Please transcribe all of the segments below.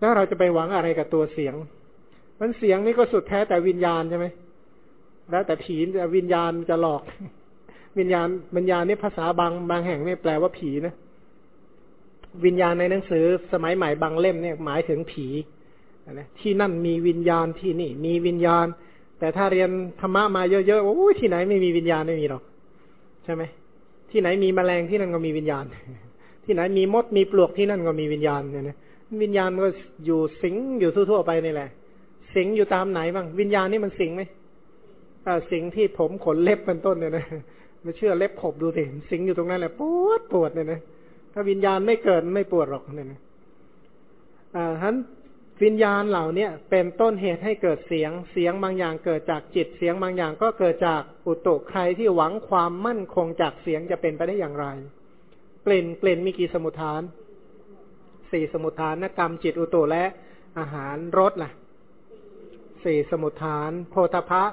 แล้วเราจะไปหวังอะไรกับตัวเสียง มันเสียงนี่ก็สุดแท้แต่วิญญาณใช่ไหมแล้วแต่ผีวิญญาณจะหลอก วิญญาณวิญญาณนี่ภาษาบางบางแห่งนี่แปลว่าผีนะวิญญาณในหนังสือสมัยใหม่บางเล่มเนี่ยหมายถึงผีนะที่นั่นมีวิญญาณที่นี่ มีวิญญาณ แต่ถ้าเรียนธรรมะมาเยอะๆโอ้ยที่ไหนไม่มีวิญญาณไม่มีหรอกใช่ไหมที่ไหนมีแมลงที่นั่นก็มีวิญญาณ ที่ไหนมีมดมีปลวกที่นั่นก็มีวิญญาณเนี่ยนะ วิญญาณก็อยู่สิงอยู่ทั่วๆไปนี่แหละ สิงอยู่ตามไหนบ้าง วิญญาณนี่มันสิงไหมสิงที่ผมขนเล็บเป็นต้นเนี่ยนะไม่เชื่อเล็บขบดูสิสิงอยู่ตรงนั้นแหละปวดปวดเนี่ยนะถ้าวิญญาณไม่เกิดไม่ปวดหรอกเนี่ยนะอ่าทั้นวิญญาณเหล่าเนี้ยเป็นต้นเหตุให้เกิดเสียง เสียงบางอย่างเกิดจากจิต เสียงบางอย่างก็เกิดจากอุตุใครที่หวังความมั่นคงจากเสียงจะเป็นไปได้อย่างไร กลิ่นกลิ่นมีกี่สมุทฐาน สี่สมุทฐานนกรรมจิตอุตุและอาหารรสล่ะสี่สมุทฐาน โพธพะ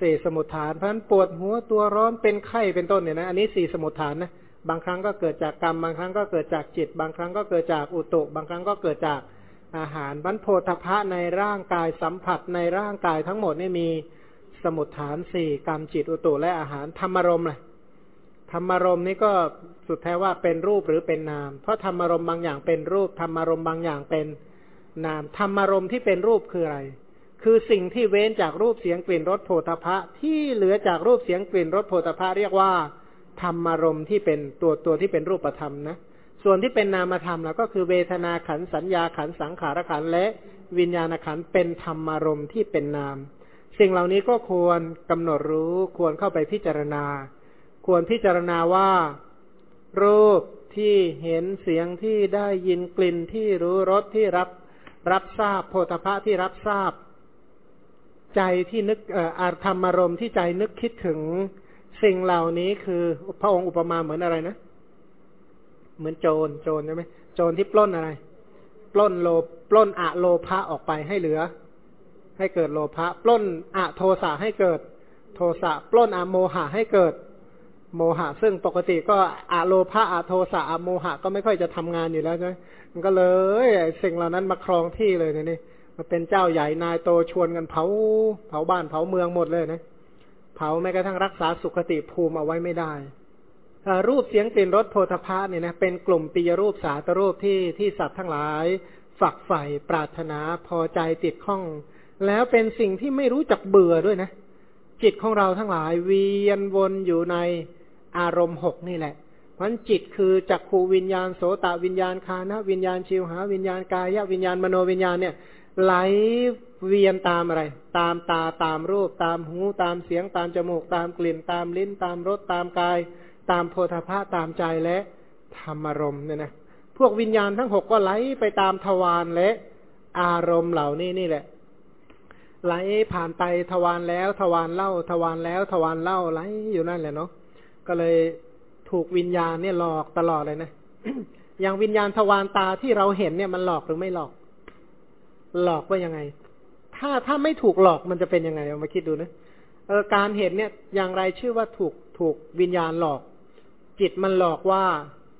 สี่สมุทฐานเพราะนั้นปวดหัวตัวร้อนเป็นไข้เป็นต้นเนี่ยนะอันนี้สี่สมุทฐานนะบางครั้งก็เกิดจากกรรม บางครั้งก็เกิดจากจิต บางครั้งก็เกิดจากอุตุ บางครั้งก็เกิดจากอาหารบันโพธพะในร่างกายสัมผัสในร่างกายทั้งหมดนี่มีสมุทฐานสี่กรรมจิตอุตุและอาหารธรรมรมเลย ธรรมารมนี่ก็สุดแท้ว่าเป็นรูปหรือเป็นนาม เพราะธรรมารมบางอย่างเป็นรูปธรรมารมบางอย่างเป็นนามธรรมารมที่เป็นรูปคืออะไร คือสิ่งที่เว้นจากรูปเสียงกลิ่นรสโผฏฐะที่เหลือจากรูปเสียงกลิ่นรสโผฏฐะเรียกว่าธรรมารมที่เป็นตัวตัวที่เป็นรูปธรรมนะส่วนที่เป็นนามธรรมแล้วก็คือเวทนาขันสัญญาขันสังขารขันและวิญญาณขันเป็นธรรมารมที่เป็นนาม สิ่งเหล่านี้ก็ควรกำหนดรู้ควรเข้าไปพิจารณา ควรพิจารณาว่า รูปที่เห็นเสียงที่ได้ยินกลิ่นที่รู้รสที่รับรับทราบโพธพะที่รับทราบ ใจที่นึกอาธรรมารมณ์ที่ใจนึกคิดถึงสิ่งเหล่านี้คือพระองค์อุปมาเหมือนอะไรนะ เหมือนโจรโจรใช่ไหมโจรที่ปล้นอะไร ปล้นโลปล้นอะโลภะออกไปให้เหลือ ให้เกิดโลภะปล้นอะโทสะให้เกิด โทสะปล้นอะโมหะให้เกิด โมหะ ซึ่งปกติก็อะโลภะอะโทสะอะโมหะก็ไม่ค่อยจะทำงานอยู่แล้วใช่ไหมมันก็เลยสิ่งเหล่านั้นมาครองที่เลยนี่มาเป็นเจ้าใหญ่นายโตชวนกันเผาเผาบ้านเผาเมืองหมดเลยนะเผาแม้กระทั่งรักษาสุขติภูมิเอาไว้ไม่ได้รูปเสียงกลิ่นรสโพธพาเนี่ยนะเป็นกลุ่มปียรูปสาตรูปที่ที่สัตว์ทั้งหลาย ฝักใฝ่ปรารถนาพอใจติดข้อง แล้วเป็นสิ่งที่ไม่รู้จักเบื่อด้วยนะ จิตของเราทั้งหลายเวียนวนอยู่ใน อารมณ์หกนี่แหละเพราะจิตคือจักขูวิญญาณโสตวิญญาณคานะวิญญาณชิวหาวิญญาณกายวิญญาณมโนวิญญาณเนี่ยไหลเวียนตามอะไร ตามตาตามรูป ตามหูตามเสียงตามจมูกตามกลิ่นตามลิ้น ตามรสตามกาย ตามโพธาภาตามใจและธรรมารมณ์เนี่ยนะพวกวิญญาณทั้งหกก็ไหลไปตามทวารและอารมณ์เหล่านี้นี่แหละ ไหลผ่านไปทวารแล้วทวารเล่าทวารแล้วทวารเล่าไหลอยู่นั่นแหละเนาะ ก็เลยถูกวิญญาณเนี่ยหลอกตลอดเลยนะอย่างวิญญาณทวารตาที่เราเห็นเนี่ยมันหลอกหรือไม่หลอก หลอกว่ายังไง ถ้าถ้าไม่ถูกหลอกมันจะเป็นยังไงเอามาคิดดูนะเออการเห็นเนี่ย อย่างไรชื่อว่าถูกถูกวิญญาณหลอก จิตมันหลอกว่า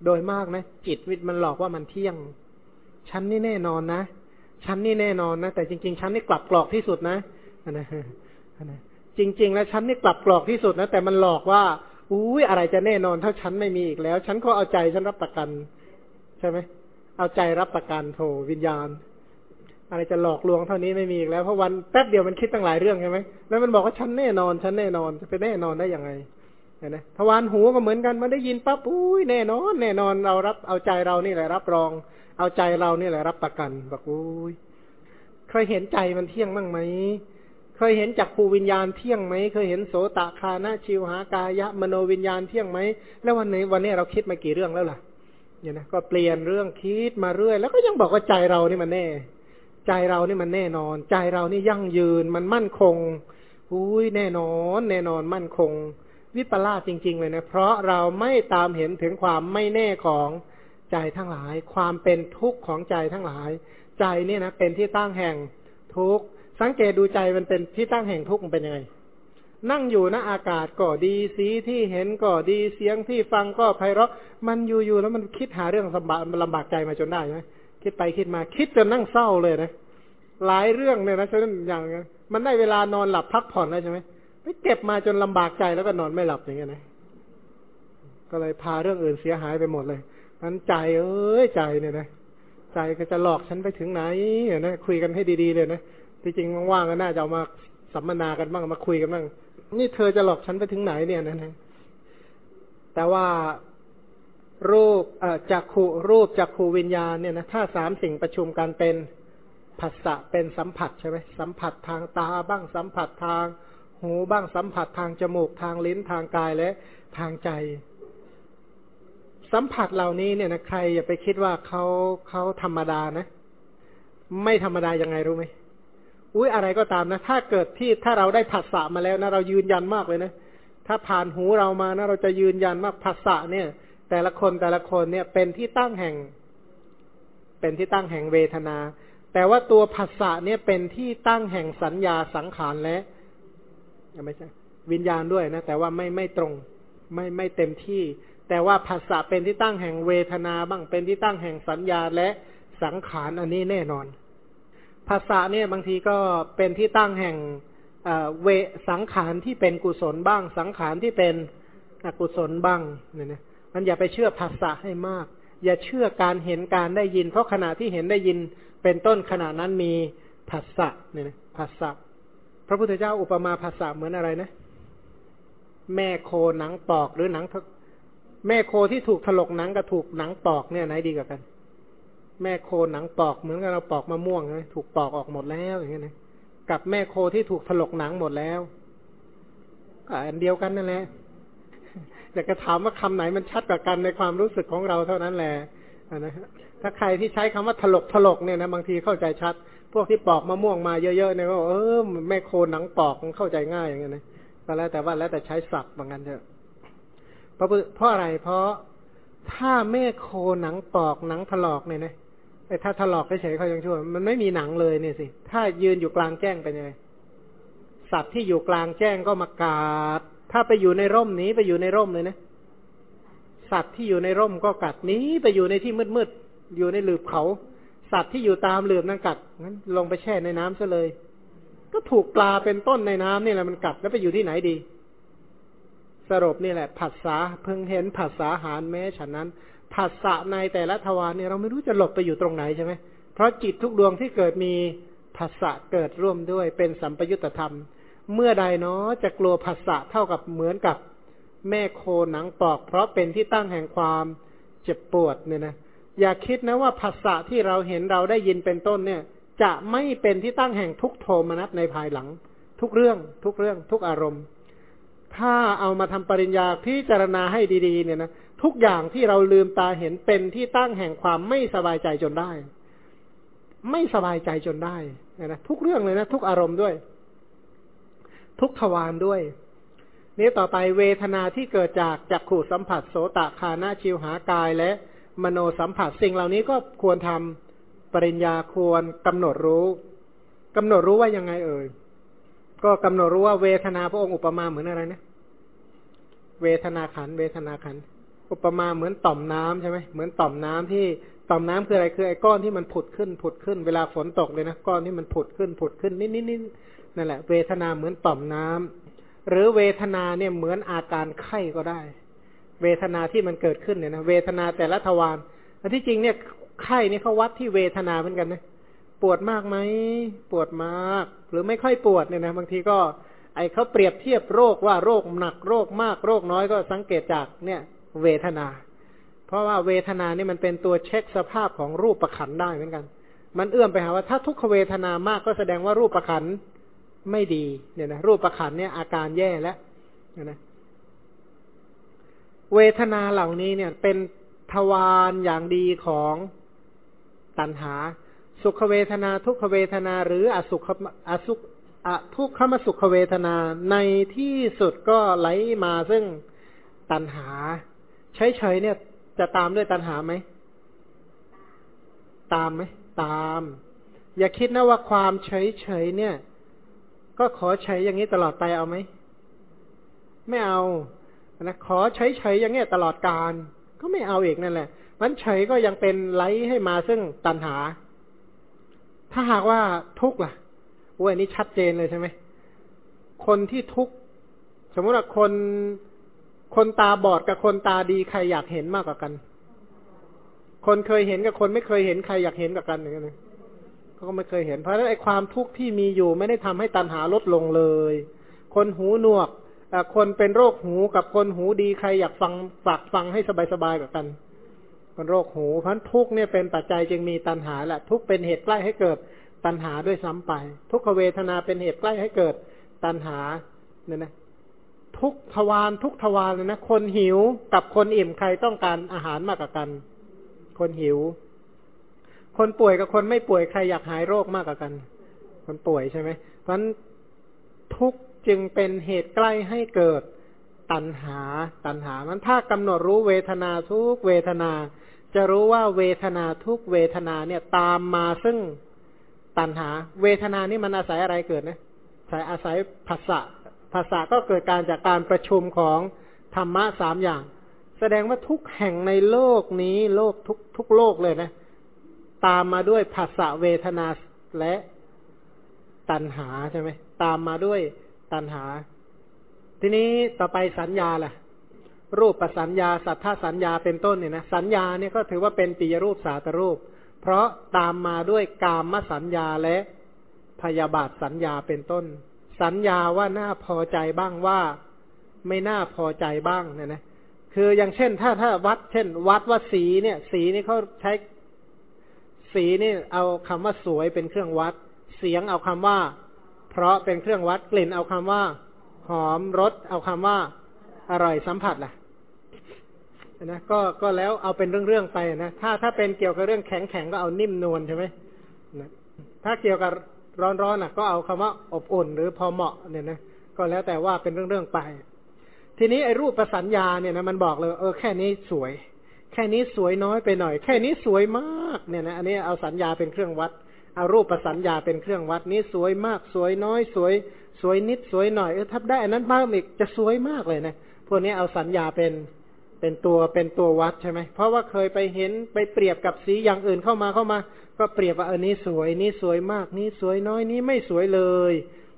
โดยมากนะจิตวิตมันหลอกว่ามันเที่ยงฉันนี่แน่นอนนะฉันนี่แน่นอนนะแต่จริงๆฉันนี่กลับกรอกที่สุดนะนะนะจริง ๆ แล้วฉันนี่กลับกรอกที่สุดนะแต่มันหลอกว่า อุ้ยอะไรจะแน่นอนถ้าฉันไม่มีอีกแล้ว ฉันก็เอาใจฉันรับประกัน ใช่ไหมเอาใจรับประกันโถวิญญาณ อะไรจะหลอกลวงเท่านี้ไม่มีอีกแล้วเพราะวันแป๊บเดียวมันคิดตั้งหลายเรื่องใช่ไหมแล้วมันบอกว่าฉันแน่นอน ฉันแน่นอนจะไปแน่นอนได้ยังไงเห็นะทวารหูก็เหมือนกันมันได้ยินปั๊บอุ้ยแน่นอน แน่นอนเรารับเอาใจเรานี่แหละรับรอง เอาใจเรานี่แหละรับประกันบอกอุ้ยเคยเห็นใจมันเที่ยงบ้างไหม เคยเห็นจักภูวิญญาณเที่ยงไหมเคยเห็นโสตคานะชิวหากายะมโนวิญญาณเที่ยงไหมแล้ววันนี้วันนี้เราคิดมากี่เรื่องแล้วล่ะเนี่ยนะก็เปลี่ยนเรื่องคิดมาเรื่อย แล้วก็ยังบอกว่าใจเรานี่มันแน่ ใจเรานี่มันแน่นอน ใจเรานี่ยั่งยืนมันมั่นคงอุ้ยแน่นอน แน่นอนมั่นคง วิปลาสจริง ๆ เลยนะ เพราะเราไม่ตามเห็นถึงความไม่แน่ของใจทั้งหลาย ความเป็นทุกข์ของใจทั้งหลาย ใจเนี่ยนะเป็นที่ตั้งแห่งทุกข์ สังเกตดูใจมันเป็นที่ตั้งแห่งทุกข์มันเป็นยังไง นั่งอยู่นะอากาศก็ดีสีที่เห็นก็ดีเสียงที่ฟังก็ไพเราะ มันอยู่ๆแล้วมันคิดหาเรื่องลำบากลำบากใจมาจนได้ไหมคิคิดไปคิดมา คิดจนนั่งเศร้าเลยนะหลายเรื่องเนี่ยนะฉะนั้นอย่างมันได้เวลานอนหลับพักผ่อนแล้วใช่ไหมไปเก็บมาจนลำบากใจแล้วก็นอนไม่หลับอย่างเงี้ยนะก็เลยพาเรื่องอื่นเสียหายไปหมดเลยนั้นใจเอ้ยใจเนี่ยนะใจก็จะหลอกฉันไปถึงไหนเนี่ยนะคุยกันให้ดีๆเลยนะ ที่จริงว่างๆก็น่าจะเอามาสัมมนากันบ้างมาคุยกันบ้างนี่เธอจะหลอกฉันไปถึงไหนเนี่ยนะนะแต่ว่ารูปจักขูรูปจักขูวิญญาณเนี่ยนะถ้าสามสิ่งประชุมกันเป็นผัสสะเป็นสัมผัสใช่ไหมสัมผัสทางตาบ้างสัมผัสทางหูบ้างสัมผัสทางจมูกทางลิ้นทางกายและทางใจ สัมผัสเหล่านี้เนี่ยนะใครอย่าไปคิดว่าเขาเขาธรรมดานะ ไม่ธรรมดายังไงรู้ไหม อุ้ยอะไรก็ตามนะ ถ้าเกิดที่ถ้าเราได้ผัสสะมาแล้วนะเรายืนยันมากเลยนะ ถ้าผ่านหูเรามานะเราจะยืนยันว่าผัสสะเนี่ย แต่ละคนแต่ละคนเนี่ยเป็นที่ตั้งแห่ง เป็นที่ตั้งแห่งเวทนา แต่ว่าตัวผัสสะเนี่ยเป็นที่ตั้งแห่งสัญญาสังขารและไม่ใช่วิญญาณด้วยนะ แต่ว่าไม่ไม่ตรงไม่ไม่เต็มที่ แต่ว่าผัสสะเป็นที่ตั้งแห่งเวทนาบ้างเป็นที่ตั้งแห่งสัญญาและสังขารอันนี้แน่นอน ภาษาเนี่ยบางทีก็เป็นที่ตั้งแห่งเวสังขารที่เป็นกุศลบ้าง สังขารที่เป็นอกุศลบ้างเนี่ยนะมันอย่าไปเชื่อภาษาให้มาก อย่าเชื่อการเห็นการได้ยิน เพราะขณะที่เห็นได้ยินเป็นต้นขณะนั้นมีภาษาเนี่ยนะภาษาพระพุทธเจ้าอุปมาภาษาเหมือนอะไรนะ แม่โคหนังปอกหรือหนัง แม่โคที่ถูกถลกหนังกับถูกหนังปอกเนี่ยไหนดีกว่ากัน แม่โคหนังปอกเหมือนกับเราปอกมะม่วงนะถูกปอกออกหมดแล้วอย่างเงี้ยนะกับแม่โคที่ถูกถลกหนังหมดแล้วอันเดียวกันนั่นแหละอยากจะถามว่าคำไหนมันชัดกว่ากันในความรู้สึกของเราเท่านั้นแหละนะถ้าใครที่ใช้คำว่าถลกถลกเนี่ยนะบางทีเข้าใจชัด พวกที่ปอกมะม่วงมาเยอะๆเนี่ยก็เออแม่โคหนังปอกมันเข้าใจง่ายอย่างเงี้ยนะก็แล้วแต่ว่าแล้วแต่ใช้ศัพท์บางกันเถอะเพราะเพราะอะไรเพราะถ้าแม่โคหนังปอกหนังถลอกเนี่ยนะ ถ้าถลอกเฉยเขายังชั่ว มันไม่มีหนังเลยเนี่ยสิ ถ้ายืนอยู่กลางแจ้งเป็นยังไง สัตว์ที่อยู่กลางแจ้งก็มากาด ถ้าไปอยู่ในร่มนี้ไปอยู่ในร่มเลยนะ สัตว์ที่อยู่ในร่มก็กัดนี้ไปอยู่ในที่มืดๆ อยู่ในหลืบเขา สัตว์ที่อยู่ตามหลืบนั่นกัด งั้นลงไปแช่ในน้ำซะเลย ก็ถูกปลาเป็นต้นในน้ำนี่แหละมันกัดแล้วไปอยู่ที่ไหนดี สรุปนี่แหละ ผัสสะเพิ่งเห็นผัสสะหารแม้ฉะนั้น ผัสสะในแต่ละทวารเนี่ยเราไม่รู้จะหลบไปอยู่ตรงไหนใช่ไหมเพราะจิตทุกดวงที่เกิดมีผัสสะเกิดร่วมด้วยเป็นสัมปยุตธรรม เมื่อใดเนาะจะกลัวผัสสะเท่ากับเหมือนกับแม่โคหนังปอก เพราะเป็นที่ตั้งแห่งความเจ็บปวดเนี่ยนะอย่าคิดนะว่าผัสสะที่เราเห็นเราได้ยินเป็นต้นเนี่ย จะไม่เป็นที่ตั้งแห่งทุกโทมนัสในภายหลัง ทุกเรื่องทุกเรื่องทุกอารมณ์ ถ้าเอามาทำปริญญาพิจารณาให้ดีๆ เนี่ยนะ ทุกอย่างที่เราลืมตาเห็นเป็นที่ตั้งแห่งความไม่สบายใจจนได้ ไม่สบายใจจนได้นะทุกเรื่องเลยนะทุกอารมณ์ด้วย ทุกทวารด้วยนี้ต่อไปเวทนาที่เกิดจากจักขู่สัมผัสโสตคานาชิวหากายและมโนสัมผัสสิ่งเหล่านี้ก็ควรทำปริญญาควรกำหนดรู้กำหนดรู้ว่ายังไงเอ่ยก็กำหนดรู้ว่าเวทนาพระองค์อุปมาเหมือนอะไรนะ เวทนาขันเวทนาขัน อุปมาเหมือนต่อมน้ำใช่ไหมเหมือนต่อมน้ำที่ต่อมน้ำคืออะไรคือไอ้ก้อนที่มันผุดขึ้นผุดขึ้น เวลาฝนตกเลยนะก้อนที่มันผุดขึ้นผุดขึ้นนิดนิดนิดนั่นแหละ เวทนาเหมือนต่อมน้ำหรือเวทนาเนี่ยเหมือนอาการไข้ก็ได้ เวทนาที่มันเกิดขึ้นเนี่ยนะเวทนาแต่ละทวารอันที่จริงเนี่ยไข้นี่เขาวัดที่เวทนาเหมือนกันนะปวดมากไหมปวดมาก หรือไม่ค่อยปวดเนี่ยนะบางทีก็ ไอเขาเปรียบเทียบโรคว่าโรคหนักโรคมากโรคน้อยก็สังเกตจากเนี่ย เวทนา เพราะว่าเวทนานี่มันเป็นตัวเช็คสภาพของรูปประขันได้เหมือนกัน มันเอื้อมไปหาว่าถ้าทุกขเวทนามากก็แสดงว่ารูปประขันไม่ดีเนี่ยนะรูปประขันเนี่ยอาการแย่แล้วนะเวทนาเหล่านี้เนี่ยเป็นทวารอย่างดีของตัณหา สุขเวทนาทุกขเวทนา หรืออสุขอสุขอทุกขมสุขเวทนาในที่สุดก็ไหลมาซึ่งตัณหา เฉยๆเนี่ย จะตามด้วยตัณหาไหม ตามไหม ตาม อย่าคิดนะว่าความเฉยๆเนี่ย ก็ขอเฉยอย่างนี้ตลอดไปเอาไหม ไม่เอานะขอเฉยๆอย่างเงี้ยตลอดการก็ไม่เอาอีกนั่นแหละ มันเฉยก็ยังเป็นไลให้มาซึ่งตัณหา ถ้าหากว่าทุกข์ล่ะโอ้ยนี้ชัดเจนเลยใช่ไหม คนที่ทุกข์สมมติว่าคน คนตาบอดกับคนตาดีใครอยากเห็นมากกว่ากัน คนเคยเห็นกับคนไม่เคยเห็นใครอยากเห็นกับกันอย่างนี้เขาก็ไม่เคยเห็น เพราะฉะนั้นไอ้ความทุกข์ที่มีอยู่ไม่ได้ทำให้ตัณหาลดลงเลย คนหูหนวกคนเป็นโรคหูกับคนหูดีใครอยากฟังฝากฟังให้สบายๆกับกัน คนโรคหูเพราะทุกเนี่ยเป็นปัจจัยจึงมีตัณหาแหละทุกเป็นเหตุใกล้ให้เกิดตัณหาด้วยซ้ำไป ทุกขเวทนาเป็นเหตุใกล้ให้เกิดตัณหาเนี่ยนะ ทุกทวารทุกทวารเลยนะ คนหิวกับคนอิ่มใครต้องการอาหารมากกว่ากัน คนหิว คนป่วยกับคนไม่ป่วยใครอยากหายโรคมากกว่ากัน คนป่วยใช่ไหมเพราะฉะนั้นทุกจึงเป็นเหตุใกล้ให้เกิดตัณหา ตัณหา มันถ้ากำหนดรู้เวทนาทุกเวทนา จะรู้ว่าเวทนาทุกเวทนาเนี่ยตามมาซึ่งตัณหา เวทนานี่มันอาศัยอะไรเกิดนะอาศัยอาศัยภาษา ภาษาก็เกิดการจากการประชุมของธรรมะสามอย่าง แสดงว่าทุกแห่งในโลกนี้โลกทุกทุกโลกเลยนะ ตามมาด้วยภาษาเวทนาและตัณหาใช่ไหมตามมาด้วยตัณหา ทีนี้ต่อไปสัญญาล่ะ รูปประสัญญา สัทธาสัญญาเป็นต้นเนี่ยนะสัญญาเนี่ยก็ถือว่าเป็นปียรูปสาตรูป เพราะตามมาด้วยกามสัญญาและพยาบาทสัญญาเป็นต้น สัญญาว่าน่าพอใจบ้างว่าไม่น่าพอใจบ้างเนี่ยนะคืออย่างเช่น ถ้าถ้าวัด เช่น วัดว่าสีเนี่ย สีนี่เขาใช้สีนี่เอาคำว่าสวยเป็นเครื่องวัด เสียงเอาคำว่า เพราะเป็นเครื่องวัดกลิ่นเอาคำว่า หอมรสเอาคำว่า อร่อยสัมผัสล่ะนะก็ก็แล้วเอาเป็นเรื่องๆไปนะถ้าถ้าเป็นเกี่ยวกับเรื่องแข็งแข็งก็เอานิ่มนวลใช่ไหมนะถ้าเกี่ยวกับ ร้อนๆน่ะ ก็เอาคำว่าอบอุ่นหรือพอเหมาะเนี่ยนะก็แล้วแต่ว่าเป็นเรื่องๆไป ทีนี้ไอ้รูปประสัญญาเนี่ยนะมันบอกเลยเออแค่นี้สวย แค่นี้สวยน้อยไปหน่อย แค่นี้สวยมากเนี่ยนะอันนี้เอาสัญญาเป็นเครื่องวัดเอารูปประสัญญาเป็นเครื่องวัดนี้สวยมากสวยน้อยสวย สวยนิดสวยหน่อยเออถ้าได้อันนั้นมากอีกจะสวยมากเลยนะพวกนี้เอาสัญญาเป็นเป็นตัวเป็นตัววัดใช่ไหมเพราะว่าเคยไปเห็นไปเปรียบกับสีอย่างอื่นเข้ามาเข้ามา ก็เปรียบว่าเออนี้สวยนี้สวยมากนี้สวยน้อยนี้ไม่สวยเลย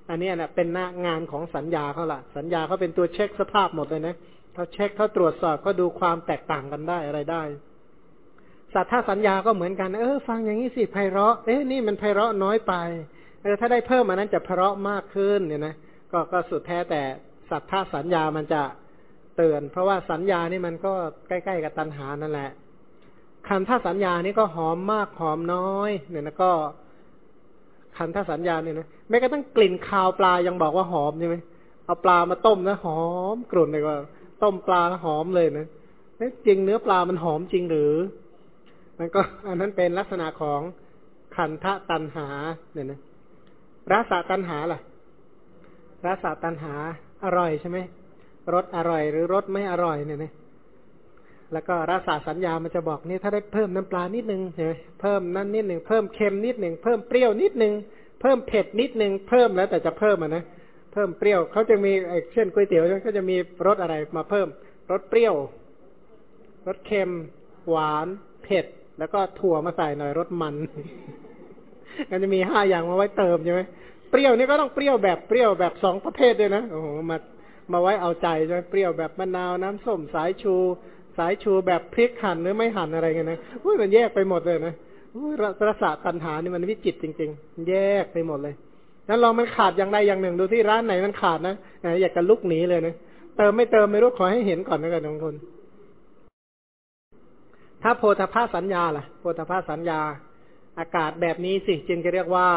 อันนี้นะเป็นหน้างานของสัญญาเขาละสัญญาเขาเป็นตัวเช็คสภาพหมดเลยนะเขาเช็คเขาตรวจสอบเขาดูความแตกต่างกันได้อะไรได้สัทธาสัญญาก็เหมือนกันเออ ฟังอย่างนี้สิไพเราะเอ๊ะนี่มันไพเราะน้อยไปเออถ้าได้เพิ่มอันนั้นจะไพเราะมากขึ้นเนี่ยนะก็ก็สุดแท้แต่สัทธาสัญญามันจะเตือน เพราะว่าสัญญานี่มันก็ใกล้ ๆ กับตัณหานั่นแหละ คันท่าสัญญานี่ก็หอมมากหอมน้อย เนี่ยนะก็คันท่าสัญญาเนี่ยนะแม้กระทั่งกลิ่นคาวปลายังบอกว่าหอมใช่ไหมเอาปลามาต้มนะหอมกลุ่นเลยว่า ต้มปลาหอมเลยนะจริงเนื้อปลามันหอมจริงหรือมันก็ อันนั้นเป็นลักษณะของขันธตันหา เนี่ยนะรสตันหาล่ะรสตันหาอร่อยใช่ไหมรสอร่อยหรือรสไม่อร่อยเนี่ยนะ แล้วก็รสสัญญามันจะบอกนี่ถ้าได้เพิ่มน้ำปลานิดนึงใช่ไหมเพิ่มนั่นนิดหนึ่งเพิ่มเค็มนิดหนึ่งเพิ่มเปรี้ยวนิดหนึ่งเพิ่มเผ็ดนิดหนึ่งเพิ่มแล้วแต่จะเพิ่มอะนะเพิ่มเปรี้ยวเขาจะมีเช่นก๋วยเตี๋ยวเขาจะมีรสอะไรมาเพิ่มรสเปรี้ยวรสเค็ม หวานเผ็ด แล้วก็ถั่วมาใส่หน่อยรสมันก็จะมีห้าอย่างมาไว้เติมใช่ไหมเปรี้ยวนี่ก็ต้องเปรี้ยวแบบเปรี้ยวแบบสองประเภทด้วยนะโอ้โหมามาไว้เอาใจใช่ไหมเปรี้ยวแบบมะนาวน้ำส้มสายชู สายชูแบบพริกหั่นหรือไม่หั่นอะไรเงี้ยนะอุ้ยมันแยกไปหมดเลยนะอุ้ยรสตัญหานี่มันวิจิตจริง ๆ แยกไปหมดเลยนั้นลองมันขาดอย่างใดอย่างหนึ่งดูที่ร้านไหนมันขาดนะอยากจะลุกหนีเลยนะเติมไม่เติมไม่รู้ขอให้เห็นก่อนนะกันทุกคน ถ้าโพธาภาสัญญาล่ะ โพธาภาสัญญา อากาศแบบนี้สิจึงจะเรียกว่า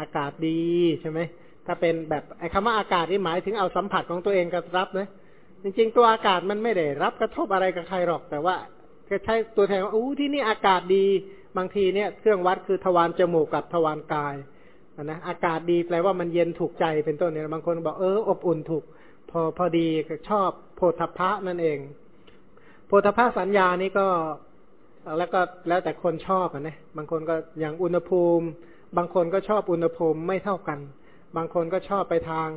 อากาศดีใช่ไหมถ้าเป็นแบบไอ้คำว่าอากาศนี่หมายถึงเอาสัมผัสของตัวเองกรับนะ จริงๆ ตัวอากาศมันไม่ได้รับกระทบอะไรกับใครหรอกแต่ว่าก็ใช้ตัวแทนว่าอู้ที่นี่อากาศดีบางทีเนี่ยเครื่องวัดคือทวารจมูกกับทวารกายนะอากาศดีแปลว่ามันเย็นถูกใจเป็นต้นเนี่ยบางคนบอกเอออบอุ่นถูก พอพอดีชอบโพธพะนั่นเอง โพธพะสัญญานี่ก็แล้วก็แล้วแต่คนชอบนะบางคนก็อย่างอุณหภูมิ บางคนก็ชอบอุณหภูมิไม่เท่ากัน บางคนก็ชอบไปทาง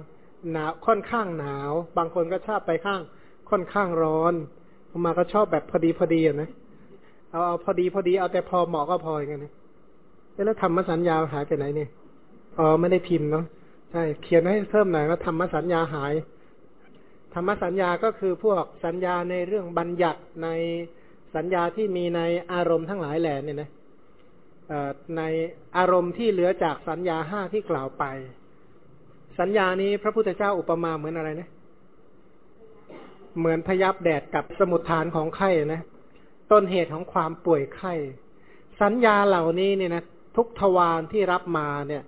หนาวค่อนข้างหนาว บางคนก็ชอบไปข้าง ค่อนข้างร้อนมาก็ชอบแบบพอดีพอดีนะเอาเอาพอดีพอดีเอาแต่พอเหมาะก็พออย่างเงี้ยแล้วธรรมสัญญาหายไปไหนเนี่ยอ๋อไม่ได้พิมพ์เนาะใช่เขียนให้เพิ่มหน่อยว่าธรรมสัญญาหาย ธรรมสัญญาก็คือพวกสัญญาในเรื่องบัญญัติในสัญญาที่มีในอารมณ์ทั้งหลายแหล่เนี่ยนะในอารมณ์ที่เหลือจากสัญญาห้าที่กล่าวไป สัญญานี้พระพุทธเจ้าอุปมาเหมือนอะไรนะ เหมือนพยับแดดกับสมุดฐานของไข้นะ ต้นเหตุของความป่วยไข้ สัญญาเหล่านี้เนี่ยนะทุกทวารที่รับมาเนี่ย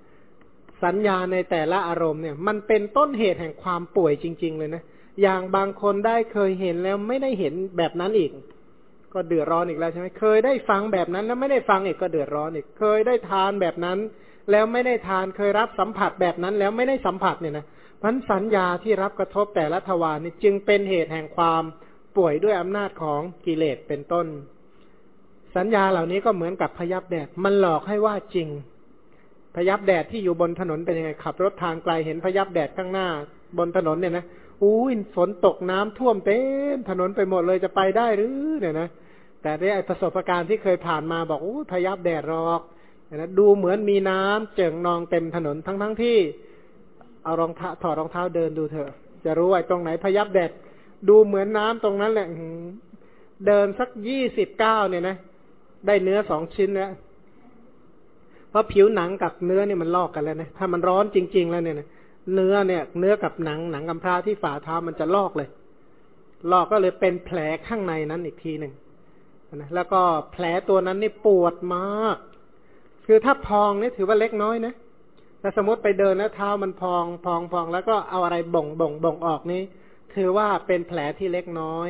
สัญญาในแต่ละอารมณ์เนี่ย มันเป็นต้นเหตุแห่งความป่วยจริง ๆ เลยนะ อย่างบางคนได้เคยเห็นแล้วไม่ได้เห็นแบบนั้นอีก ก็เดือดร้อนอีกแล้วใช่ไหมเคยได้ฟังแบบนั้นแล้วไม่ได้ฟังอีกก็เดือดร้อนอีก เคยได้ทานแบบนั้น แล้วไม่ได้ทานเคยรับสัมผัสแบบนั้น แล้วไม่ได้สัมผัสเนี่ยนะพันสัญญาที่รับกระทบแต่ละทวารนี่จึงเป็นเหตุแห่งความป่วยด้วยอำนาจของกิเลสเป็นต้น สัญญาเหล่านี้ก็เหมือนกับพยับแดดมันหลอกให้ว่าจริง พยับแดดที่อยู่บนถนนเป็นยังไงขับรถทางไกลเห็นพยับแดดข้างหน้า บนถนนเนี่ยนะอู้ยฝนตกน้ำท่วมเต็มถนนไปหมดเลยจะไปได้หรือเนี่ยนะแต่ได้ประสบการณ์ที่เคยผ่านมาบอกอู้พยับแดดหรอก นะดูเหมือนมีน้ำเจิ่งนองเต็มถนนทั้งทั้งที่เอารองเท้าถอดรองเท้าเดินดูเถอะ จะรู้ว่าตรงไหนพยับแดดดูเหมือนน้ำตรงนั้นแหละเดินสักยี่สิบเก้าเนี่ยนะ ได้เนื้อสองชิ้นแล้วเพราะผิวหนังกับเนื้อเนี่ยมันลอกกันแล้วนะถ้ามันร้อนจริง ๆ แล้วเนี่ยเนื้อเนี่ย เนื้อกับหนังหนังกำพร้าที่ฝ่าเท้ามันจะลอกเลย ลอกก็เลยเป็นแผลข้างในนั้นอีกทีหนึ่งนะแล้วก็แผลตัวนั้นนี่ปวดมาก คือถ้าพองนี่ถือว่าเล็กน้อยนะถ้าสมมติไปเดินแล้วเท้ามันพองพองพองแล้วก็เอาอะไรบ่งบ่งบ่งออกนี้ถือว่าเป็นแผลที่เล็กน้อย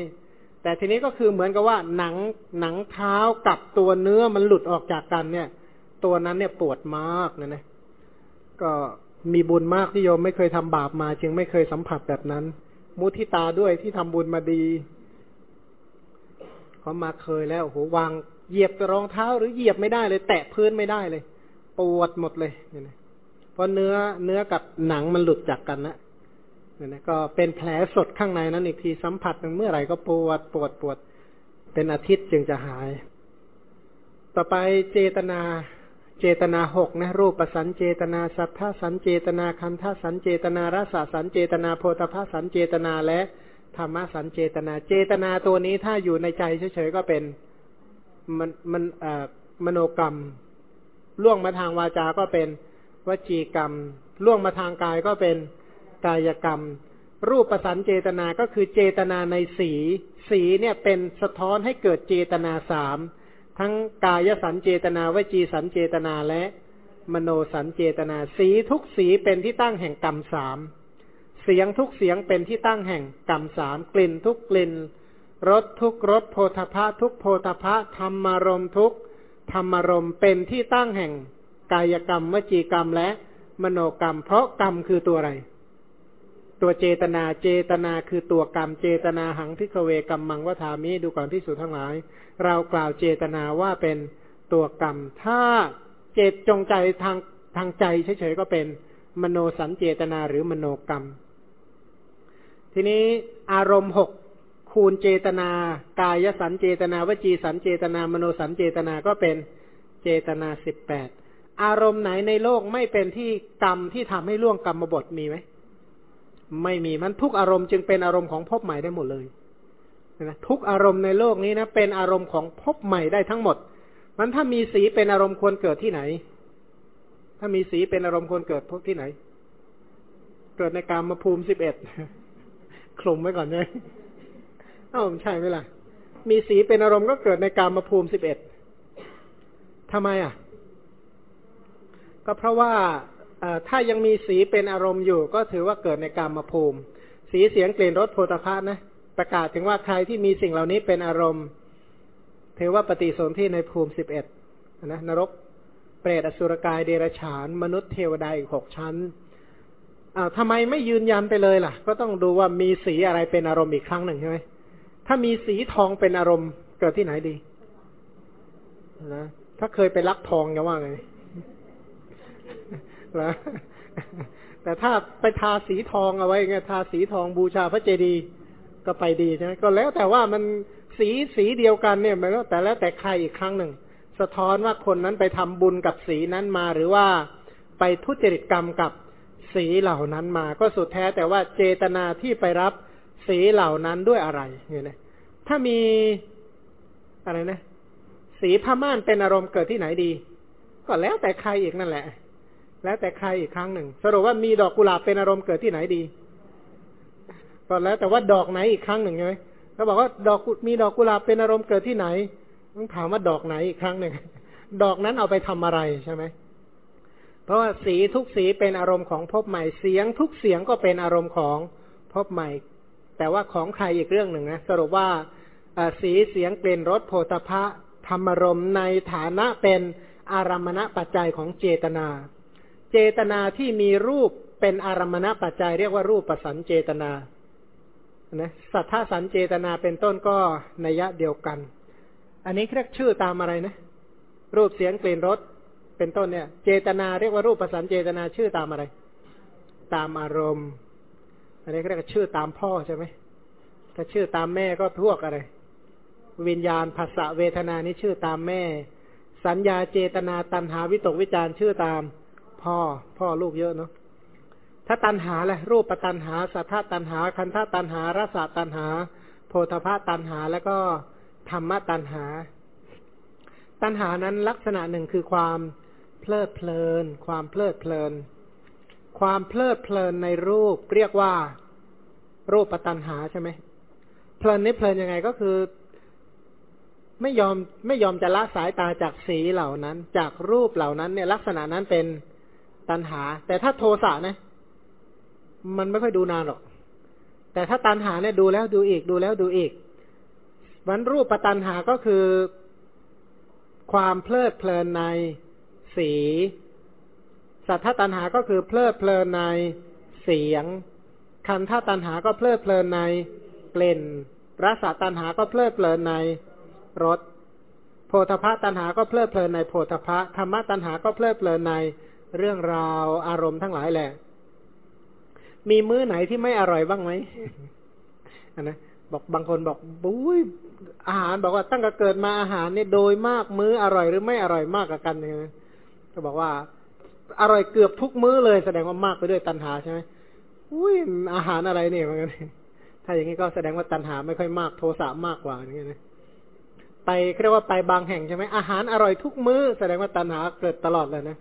แต่ทีนี้ก็คือเหมือนกับว่าหนังหนังเท้ากับตัวเนื้อมันหลุดออกจากกันเนี่ย ตัวนั้นเนี่ยปวดมากนะนะก็มีบุญมากที่โยมไม่เคยทำบาปมา จึงไม่เคยสัมผัสแบบนั้น มุทิตาด้วยที่ทำบุญมาดีเขามาเคยแล้วโหวาง เหยียบรองเท้าหรือเหยียบไม่ได้เลย แตะพื้นไม่ได้เลย ปวดหมดเลยเนี่ยเพราะเนื้อเนื้อกับหนังมันหลุดจากกันนะเนี่ยนะก็เป็นแผลสดข้างในนั้นอีกทีสัมผัสเมื่อไหร่ก็ปวดปวดปวด เป็นอาทิตย์จึงจะหาย ต่อไปเจตนาเจตนาหกนะรูปสันเจตนาสัทธาสันเจตนาคันธาสันเจตนารสสันเจตนาโพธพาสันเจตนาและธรรมสันเจตนา เจตนาตัวนี้ถ้าอยู่ในใจเฉยๆก็เป็น มันมันเอ่อมโนกรรม ล่วงมาทางวาจาก็เป็นวจีกรรม ล่วงมาทางกายก็เป็นกายกรรม รูปประสันเจตนาก็คือเจตนาในสี สีเนี่ยเป็นสะท้อนให้เกิดเจตนาสามทั้งกายสันเจตนาวจีสันเจตนาและมโนสันเจตนา สีทุกสีเป็นที่ตั้งแห่งกรรมสามเสียงทุกเสียงเป็นที่ตั้งแห่งกรรมสามกลิ่นทุกกลิ่น รสทุกรสโพธพะทุกโพธพะธรรมารมทุกธรรมารมเป็นที่ตั้งแห่งกายกรรมวจีกรรมและมโนกรรม เพราะกรรมคือตัวอะไร ตัวเจตนาเจตนาคือตัวกรรม เจตนาหังพิกเวกรรมมังวทามิดูก่อนที่สุดทั้งหลาย เรากล่าวเจตนาว่าเป็นตัวกรรม ถ้าเจตจงใจทางทางใจเฉยๆก็เป็นมโนสันเจตนาหรือมโนกรรม ทีนี้อารมณ์หก คูณเจตนา กายสันเจตนาวจีสันเจตนามโนสันเจตนาก็เป็นเจตนาสิบแปดอารมณ์ไหนในโลกไม่เป็นที่กรรมที่ทำให้ล่วงกรรมบทมีไหมไม่มีมันทุกอารมณ์จึงเป็นอารมณ์ของพบใหม่ได้หมดเลยนะทุกอารมณ์ในโลกนี้นะเป็นอารมณ์ของพบใหม่ได้ทั้งหมด มันถ้ามีสีเป็นอารมณ์ควรเกิดที่ไหน ถ้ามีสีเป็นอารมณ์ควรเกิดพบที่ไหน เกิดในกามภูมิสิบเอ็ดคลุมไว้ก่อนเลย อ้าใช่ไหมล่ะ มีสีเป็นอารมณ์ก็เกิดในกามภูมิสิบเอ็ดทำไมอะ ก็เพราะว่าถ้ายังมีสีเป็นอารมณ์อยู่ ก็ถือว่าเกิดในกรรมภูมิ สีเสียงกลิ่นรสโพธาภะนะ ประกาศถึงว่าใครที่มีสิ่งเหล่านี้เป็นอารมณ์ ถือว่าปฏิสนธิในภูมิสิบเอ็ดนะนรกเปรตอสุรกายเดรฉาน มนุษย์เทวดาอีกหกชั้นอ้าวทำไมไม่ยืนยันไปเลยล่ะ ก็ต้องดูว่ามีสีอะไรเป็นอารมณ์อีกครั้งหนึ่งใช่ไหม ถ้ามีสีทองเป็นอารมณ์ เกิดที่ไหนดีนะถ้าเคยไปรักทองจะว่าไงนะแต่ถ้าไปทาสีทองเอาไว้ไงทาสีทองบูชาพระเจดีย์ก็ไปดีใช่ไหมก็แล้วแต่ว่ามันสีสีเดียวกันเนี่ยมันก็แต่แล้วแต่ใครอีกครั้งหนึ่ง สะท้อนว่าคนนั้นไปทำบุญกับสีนั้นมา หรือว่าไปทุจริตกรรมกับสีเหล่านั้นมา ก็สุดแท้แต่ว่าเจตนาที่ไปรับ สีเหล่านั้นด้วยอะไรเนี่ยนะถ้ามีอะไรนะ สีผ้าม่านเป็นอารมณ์เกิดที่ไหนดี ก็แล้วแต่ใครอีกนั่นแหละ แล้วแต่ใครอีกครั้งหนึ่ง สรุปว่ามีดอกกุหลาบเป็นอารมณ์เกิดที่ไหนดี ก็แล้วแต่ว่าดอกไหนอีกครั้งหนึ่งใช่ไหมเขาบอกว่าดอกมีดอกกุหลาบเป็นอารมณ์เกิดที่ไหนต้องถามว่าดอกไหนอีกครั้งหนึ่งดอกนั้นเอาไปทำอะไรใช่ไหมเพราะว่าสีทุกสีเป็นอารมณ์ของพบใหม่เสียงทุกเสียงก็เป็นอารมณ์ของพบใหม่ แต่ว่าของใครอีกเรื่องหนึ่งนะสรุปว่าสีเสียงเปลี่ยนรสโพธพะธรรมรมในฐานะเป็นอารมณปัจจัยของเจตนา เจตนาที่มีรูปเป็นอารมณปัจจัยเรียกว่ารูปประสันเจตนานะสัทธาสันเจตนาเป็นต้นก็นัยะเดียวกัน อันนี้เรียกชื่อตามอะไรนะ รูปเสียงกลิ่นรสเป็นต้นเนี่ย เจตนาเรียกว่ารูปประสันเจตนาชื่อตามอะไร ตามอารมณ์ อันนี้เรียกชื่อตามพ่อใช่ไหมถ้าชื่อตามแม่ก็พวกอะไร วิญญาณภาษาเวทนานี่ชื่อตามแม่ สัญญาเจตนาตัณหาวิตกวิจารชื่อตามพ่อ พ่อลูกเยอะเนาะถ้าตัณหาแหละรูปตัณหาสัทธาตัณหา คันธตัณหารสตัณหา โพธพาตัณหาแล้วก็ธรรมตัณหา ตัณหานั้นลักษณะหนึ่งคือความเพลิดเพลิน ความเพลิดเพลิน ความเพลิดเพลินในรูปเรียกว่ารูปตัณหาใช่ไหมเพลินนี่เพลินยังไงก็คือ ไม่ยอมไม่ยอมจะละสายตาจากสีเหล่านั้น จากรูปเหล่านั้น เนี่ยลักษณะนั้นเป็นตัณหา แต่ถ้าโทสะนะ มันไม่ค่อยดูนานหรอก แต่ถ้าตันหาเนี่ยดูแล้วดูอีกดูแล้วดูอีกวันรูปปตันหาก็คือ ความเพลิดเพลินในสี สัทธตันหาก็คือเพลิดเพลินในเสียง คันธตันหาก็เพลิดเพลินในกลิ่นรสตันหาก็เพลิดเพลินในรสโพธพะตันหาก็เพลิดเพลินในโพธพะธรรมตันหาก็เพลิดเพลินในเรื่องราวอารมณ์ทั้งหลายแหละ มีมื้อไหนที่ไม่อร่อยบ้างไหมอันนะบอกบางคนบอกบุ้ยอาหารบอกว่าตั้งแต่เกิดมาอาหารเนี่ยโดยมากมื้ออร่อยหรือไม่อร่อยมากกับกันเนี่ยก็บอกว่า อร่อยเกือบทุกมื้อเลย แสดงว่ามากไปด้วยตัณหาใช่ไหมอุ้ยอาหารอะไรเนี่ยมันถ้าอย่างนี้ก็แสดงว่าตัณหาไม่ค่อยมากโทสะมากกว่าอย่างเงี้ยนะไปเรียกว่าไปบางแห่งใช่ไหมอาหารอร่อยทุกมื้อ แสดงว่าตัณหาเกิดตลอดเลยนะ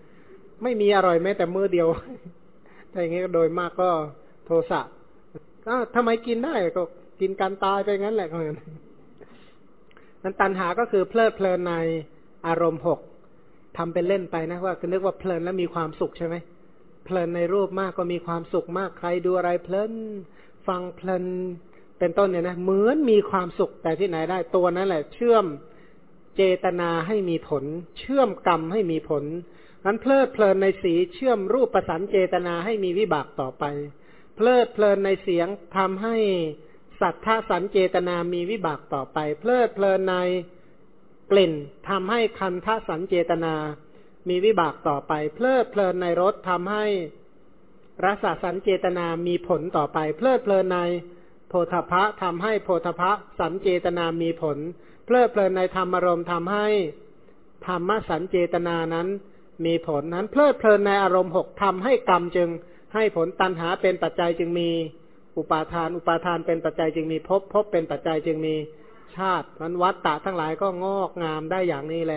ไม่มีอร่อยแม้แต่มื้อเดียวถ้าอย่างนี้โดยมากก็โทสะก็ทำไมกินได้ก็กินการตายไปงั้นแหละเหมือนนั้นตัณหาก็คือเพลิดเพลินในอารมณ์หก ทำเป็นเล่นไปนะว่าคือนึกว่าเพลินแล้วมีความสุขใช่ไหมเพลินในรูปมากก็มีความสุขมากใครดูอะไรเพลินฟังเพลินเป็นต้นเนี่ยนะเหมือนมีความสุขแต่ที่ไหนได้ตัวนั้นแหละ เชื่อมเจตนาให้มีผล เชื่อมกรรมให้มีผลนั้นเพลิดเพลินในสีเชื่อมรูปประสันเจตนาให้มีวิบากต่อไป เพลิดเพลินในเสียงทำให้สัทธาสันเจตนามีวิบากต่อไป เพลิดเพลินใน ลิ่นทำให้คันทสันเจตนา มีวิบากต่อไป เพลิดเพลินในรสทำให้รสสันเจตนามีผลต่อไป เพลิดเพลินในโพธพะทำให้โพธพะสันเจตนามีผล เพลิดเพลินในธรรมอารมณ์ทำให้ธรรมสันเจตนานั้น มีผลนั้นเพลิดเพลินในอารมณ์หกทำให้กรรมจึง ให้ผลตัณหาเป็นปัจจัยจึงมี อุปาทาน อุปาทานเป็นปัจจัยจึงมีภพภพเป็นปัจจัยจึงมี ชาติมันวัตตะทั้งหลายก็งอกงามได้อย่างนี้แล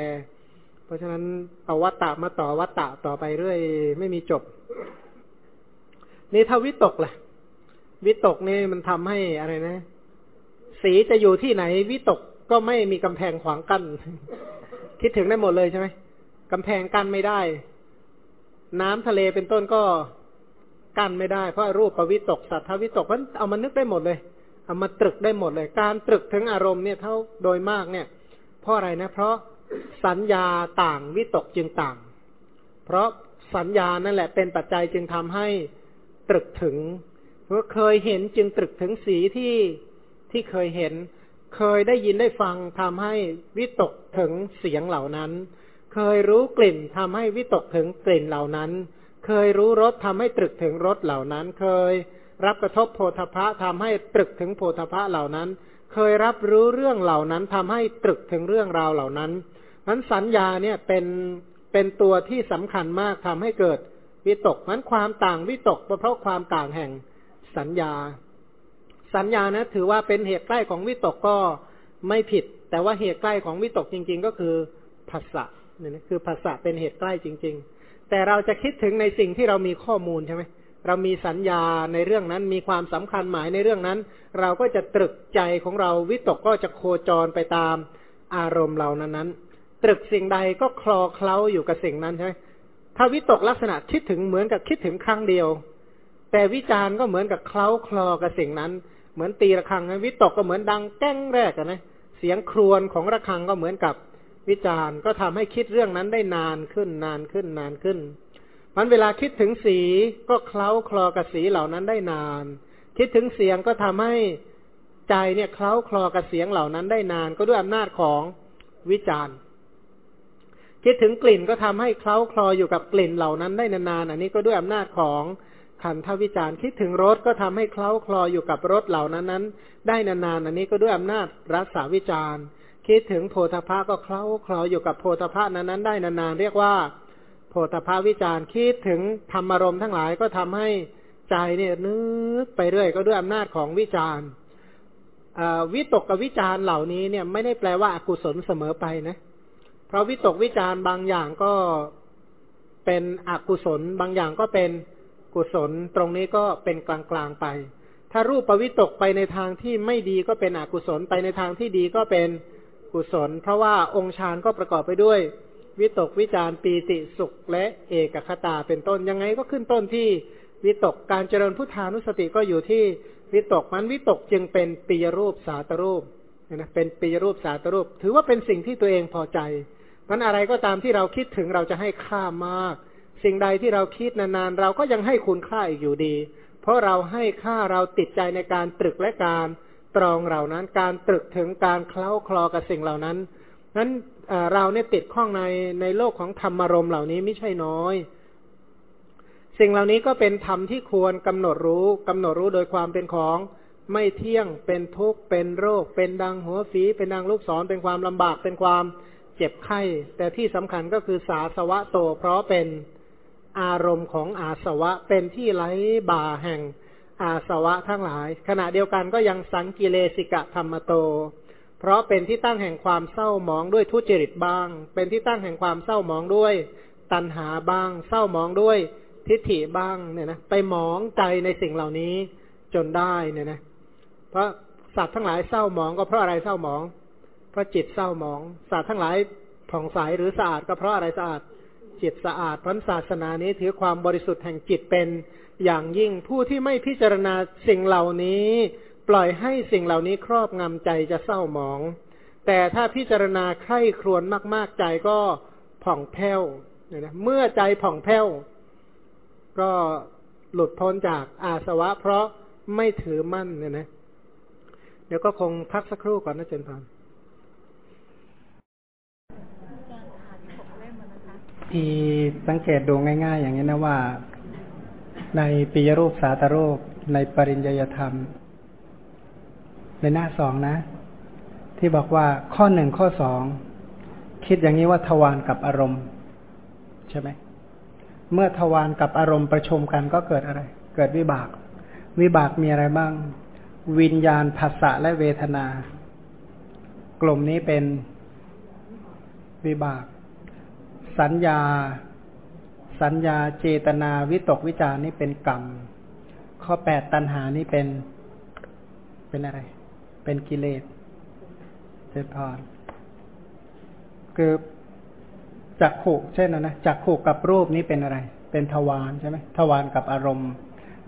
เพราะฉะนั้นเอาวัตตะมาต่อวัตตะต่อไปเรื่อย ไม่มีจบ นี่ถ้าวิตกแหละวิตกนี่มันทำให้อะไรนะ สีจะอยู่ที่ไหน วิตกก็ไม่มีกำแพงขวางกัน้นคิดถึงได้หมดเลยใช่ไหมกำแพงกั้นไม่ได้ น้ำทะเลเป็นต้นก็กั้นไม่ได้เพราะรูปประวิตกสัทธวิตกมันเอามานึกได้หมดเลย เอามาตรึกได้หมดเลย การตรึกถึงอารมณ์เนี่ยเท่าโดยมากเนี่ย เพราะอะไรนะ เพราะสัญญาต่างวิตกจึงต่าง เพราะสัญญานั่นแหละเป็นปัจจัยจึงทำให้ตรึกถึงเพราะเคยเห็นจึงตรึกถึงสีที่ที่เคยเห็น เคยได้ยินได้ฟังทำให้วิตกถึงเสียงเหล่านั้น เคยรู้กลิ่นทำให้วิตกถึงกลิ่นเหล่านั้น เคยรู้รสทำให้ตรึกถึงรสเหล่านั้น เคย รับกระทบโพธพะทำให้ตรึกถึงโพธพะเหล่านั้น เคยรับรู้เรื่องเหล่านั้นทำให้ตรึกถึงเรื่องราวเหล่านั้นนั้นสัญญาเนี่ยเป็นเป็นตัวที่สำคัญมากทำให้เกิดวิตกนั้นความต่างวิตกเพราะความต่างแห่งสัญญา สัญญานะถือว่าเป็นเหตุใกล้ของวิตกก็ไม่ผิด แต่ว่าเหตุใกล้ของวิตกจริง ๆ ก็คือภาษะเนี่ยคือภาษะเป็นเหตุใกล้จริง ๆ แต่เราจะคิดถึงในสิ่งที่เรามีข้อมูลใช่ไหม เรามีสัญญาในเรื่องนั้นมีความสำคัญหมายในเรื่องนั้น เราก็จะตรึกใจของเราวิตกก็จะโคจรไปตามอารมณ์เรานั้นนั้นตรึกสิ่งใดก็คลอเคล้าอยู่กับสิ่งนั้นใช่ไหมถ้าวิตกลักษณะคิดถึงเหมือนกับคิดถึงครั้งเดียว แต่วิจารณ์ก็เหมือนกับเคล้าคลอกับสิ่งนั้น เหมือนตีระฆังนะวิตกก็เหมือนดังแก้งแรกนะเสียงครวญของระฆังก็เหมือนกับวิจารณ์ก็ทำให้คิดเรื่องนั้นได้นานขึ้นนานขึ้นนานขึ้น มันเวลาคิดถึงสีก็เคล้าคลอกับสีเหล่านั้นได้นาน คิดถึงเสียงก็ทำให้ใจเนี่ยเคล้าคลอกับเสียงเหล่านั้นได้นาน ก็ด้วยอำนาจของวิจารณ์ คิดถึงกลิ่นก็ทำให้เคล้าคลออยู่กับกลิ่นเหล่านั้นได้นานๆอันนี้ก็ด้วยอำนาจของขันธวิจารคิดถึงรสก็ทำให้เคล้าคลออยู่กับรสเหล่านั้นนั้น ได้นานๆอันนี้ก็ด้วยอำนาจรัศวิจารคิดถึงโพธพะก็เคล้าคลออยู่กับโพธพะนั้นนั้นได้นานๆเรียกว่า โพธพาวิจารคิดถึงธรรมารมณ์ทั้งหลายก็ทำให้ใจเนี่ยนึกไปเรื่อยก็ด้วยอำนาจของวิจารวิตกกับวิจารเหล่านี้เนี่ยไม่ได้แปลว่าอากุศลเสมอไปนะ เพราะวิตกวิจารบางอย่างก็เป็นอกุศล บางอย่างก็เป็นกุศล ตรงนี้ก็เป็นกลางๆไป ถ้ารูปปวิตกไปในทางที่ไม่ดีก็เป็นอกุศลไปในทางที่ดีก็เป็นกุศล เพราะว่าองค์ฌานก็ประกอบไปด้วย วิตกวิจารปีติสุขและเอกคตาเป็นต้นยังไงก็ขึ้นต้นที่วิตกการเจริญพุทธานุสติก็อยู่ที่วิตกมันวิตกจึงเป็นปียรูปสาตรูปนะเป็นปียรูปสาตรูป ถือว่าเป็นสิ่งที่ตัวเองพอใจมันอะไรก็ตามที่เราคิดถึงเราจะให้ค่ามาก สิ่งใดที่เราคิดนานๆ เราก็ยังให้คุณค่าอีกอยู่ดี เพราะเราให้ค่าเราติดใจในการตรึกและการตรองเหล่านั้น การตรึกถึงการเคล้าคลอกับสิ่งเหล่านั้นนั้น เราเนี่ยติดข้องในในโลกของธรรมารมเหล่านี้ไม่ใช่น้อย สิ่งเหล่านี้ก็เป็นธรรมที่ควรกำหนดรู้กำหนดรู้โดยความเป็นของไม่เที่ยงเป็นทุกข์เป็นโรค เป็นดังหัวฝีเป็นดังลูกศรเป็นความลำบากเป็นความเจ็บไข้ แต่ที่สำคัญก็คือสาสวะโต เพราะเป็นอารมณ์ของอาสวะเป็นที่ไหลบ่าแห่งอาสวะทั้งหลาย ขณะเดียวกันก็ยังสังกิเลสิกะธรรมโต เพราะเป็นที่ตั้งแห่งความเศร้าหมองด้วยทุจริตบ้าง เป็นที่ตั้งแห่งความเศร้าหมองด้วย ตัณหาบ้าง เศร้าหมองด้วยทิฏฐิบ้างเนี่ยนะไปหมองใจในสิ่งเหล่านี้จนได้เนี่ยนะเพราะสัตว์ทั้งหลายเศร้าหมองก็เพราะอะไรเศร้าหมอง เพราะจิตเศร้าหมอง สัตว์ทั้งหลายผ่องใสหรือสะอาดก็เพราะอะไรสะอาด จิตสะอาดเพราะศาสนานี้ถือความบริสุทธิ์แห่งจิตเป็นอย่างยิ่งผู้ที่ไม่พิจารณาสิ่งเหล่านี้ ปล่อยให้สิ่งเหล่านี้ครอบงำใจจะเศร้าหมอง แต่ถ้าพิจารณาใคร่ครวญมาก ๆ ใจก็ผ่องแผ้วเนี่ยนะเมื่อใจผ่องแผ้ว ก็หลุดพ้นจากอาสวะ เพราะไม่ถือมั่นเนี่ยนะ เดี๋ยวก็คงพักสักครู่ก่อนนะเจนพานที่สังเกตดูง่าย ๆ อย่างนี้นะว่า ในปิยรูปสาตรูปในปริญญยธรรม ในหน้าสองนะ ที่บอกว่าข้อหนึ่งข้อสองคิดอย่างนี้ว่าทวารกับอารมณ์ ใช่ไหมเมื่อทวารกับอารมณ์ประชุมกันก็เกิดอะไร เกิดวิบาก วิบากมีอะไรบ้าง วิญญาณภาษะและเวทนา กลุ่มนี้เป็นวิบาก สัญญา สัญญาเจตนาวิตกวิจารนี่เป็นกรรม ข้อแปดตัณหานี่เป็นเป็นอะไร เป็นกิเลสเจริญพรคือจักขุเช่นนะนะจักขุกับรูปนี้เป็นอะไร เป็นทวารใช่ไหมทวารกับอารมณ์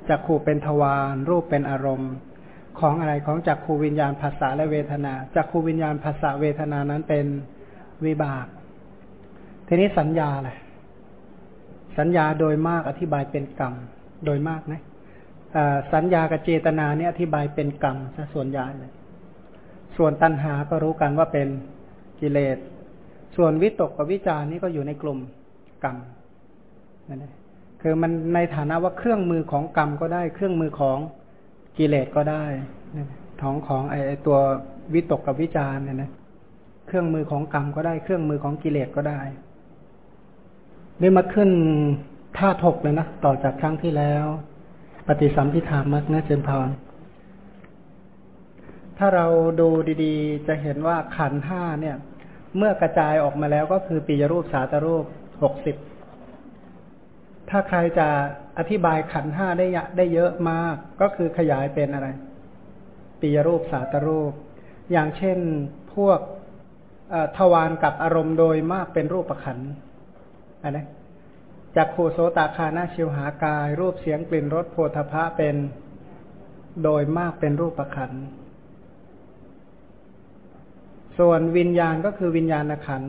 จักขุเป็นทวารรูปเป็นอารมณ์ ของอะไรของจักขูวิญญาณภาษาและเวทนาจักขูวิญญาณภาษาเวทนานั้นเป็นวิบาก ทีนี้สัญญาแหละสัญญาโดยมากอธิบายเป็นกรรม โดยมากนะสัญญากับเจตนาเนี่ยอธิบายเป็นกรรมซะส่วนใหญ่เลย ส่วนตัณหาก็รู้กันว่าเป็นกิเลส ส่วนวิตกกับวิจารนี่ก็อยู่ในกลุ่มกรรมนั่นเองคือมันในฐานะว่าเครื่องมือของกรรมก็ได้ เครื่องมือของกิเลสก็ได้ของของไอตัววิตกกับวิจารเนี่ยนะเครื่องมือของกรรมก็ได้ เครื่องมือของกิเลสก็ได้นี่มาขึ้นท่าถกเลยนะ ต่อจากครั้งที่แล้ว ปฏิสัมพิธามักนะเจนพร ถ้าเราดูดีๆ จะเห็นว่าขันห้าเนี่ย เมื่อกระจายออกมาแล้วก็คือปียรูปสาตรูปหกสิบถ้าใครจะอธิบายขันห้าได้ได้เยอะมาก ก็คือขยายเป็นอะไรปียรูปสาตรูป อย่างเช่นพวกทวารกับอารมณ์โดยมากเป็นรูปประขันอันนี้จากโคโสตาคานาชิวหากาย รูปเสียงกลิ่นรสโพธพะเป็นโดยมากเป็นรูปประขัน ส่วนวิญญาณก็คือวิญญาณขัน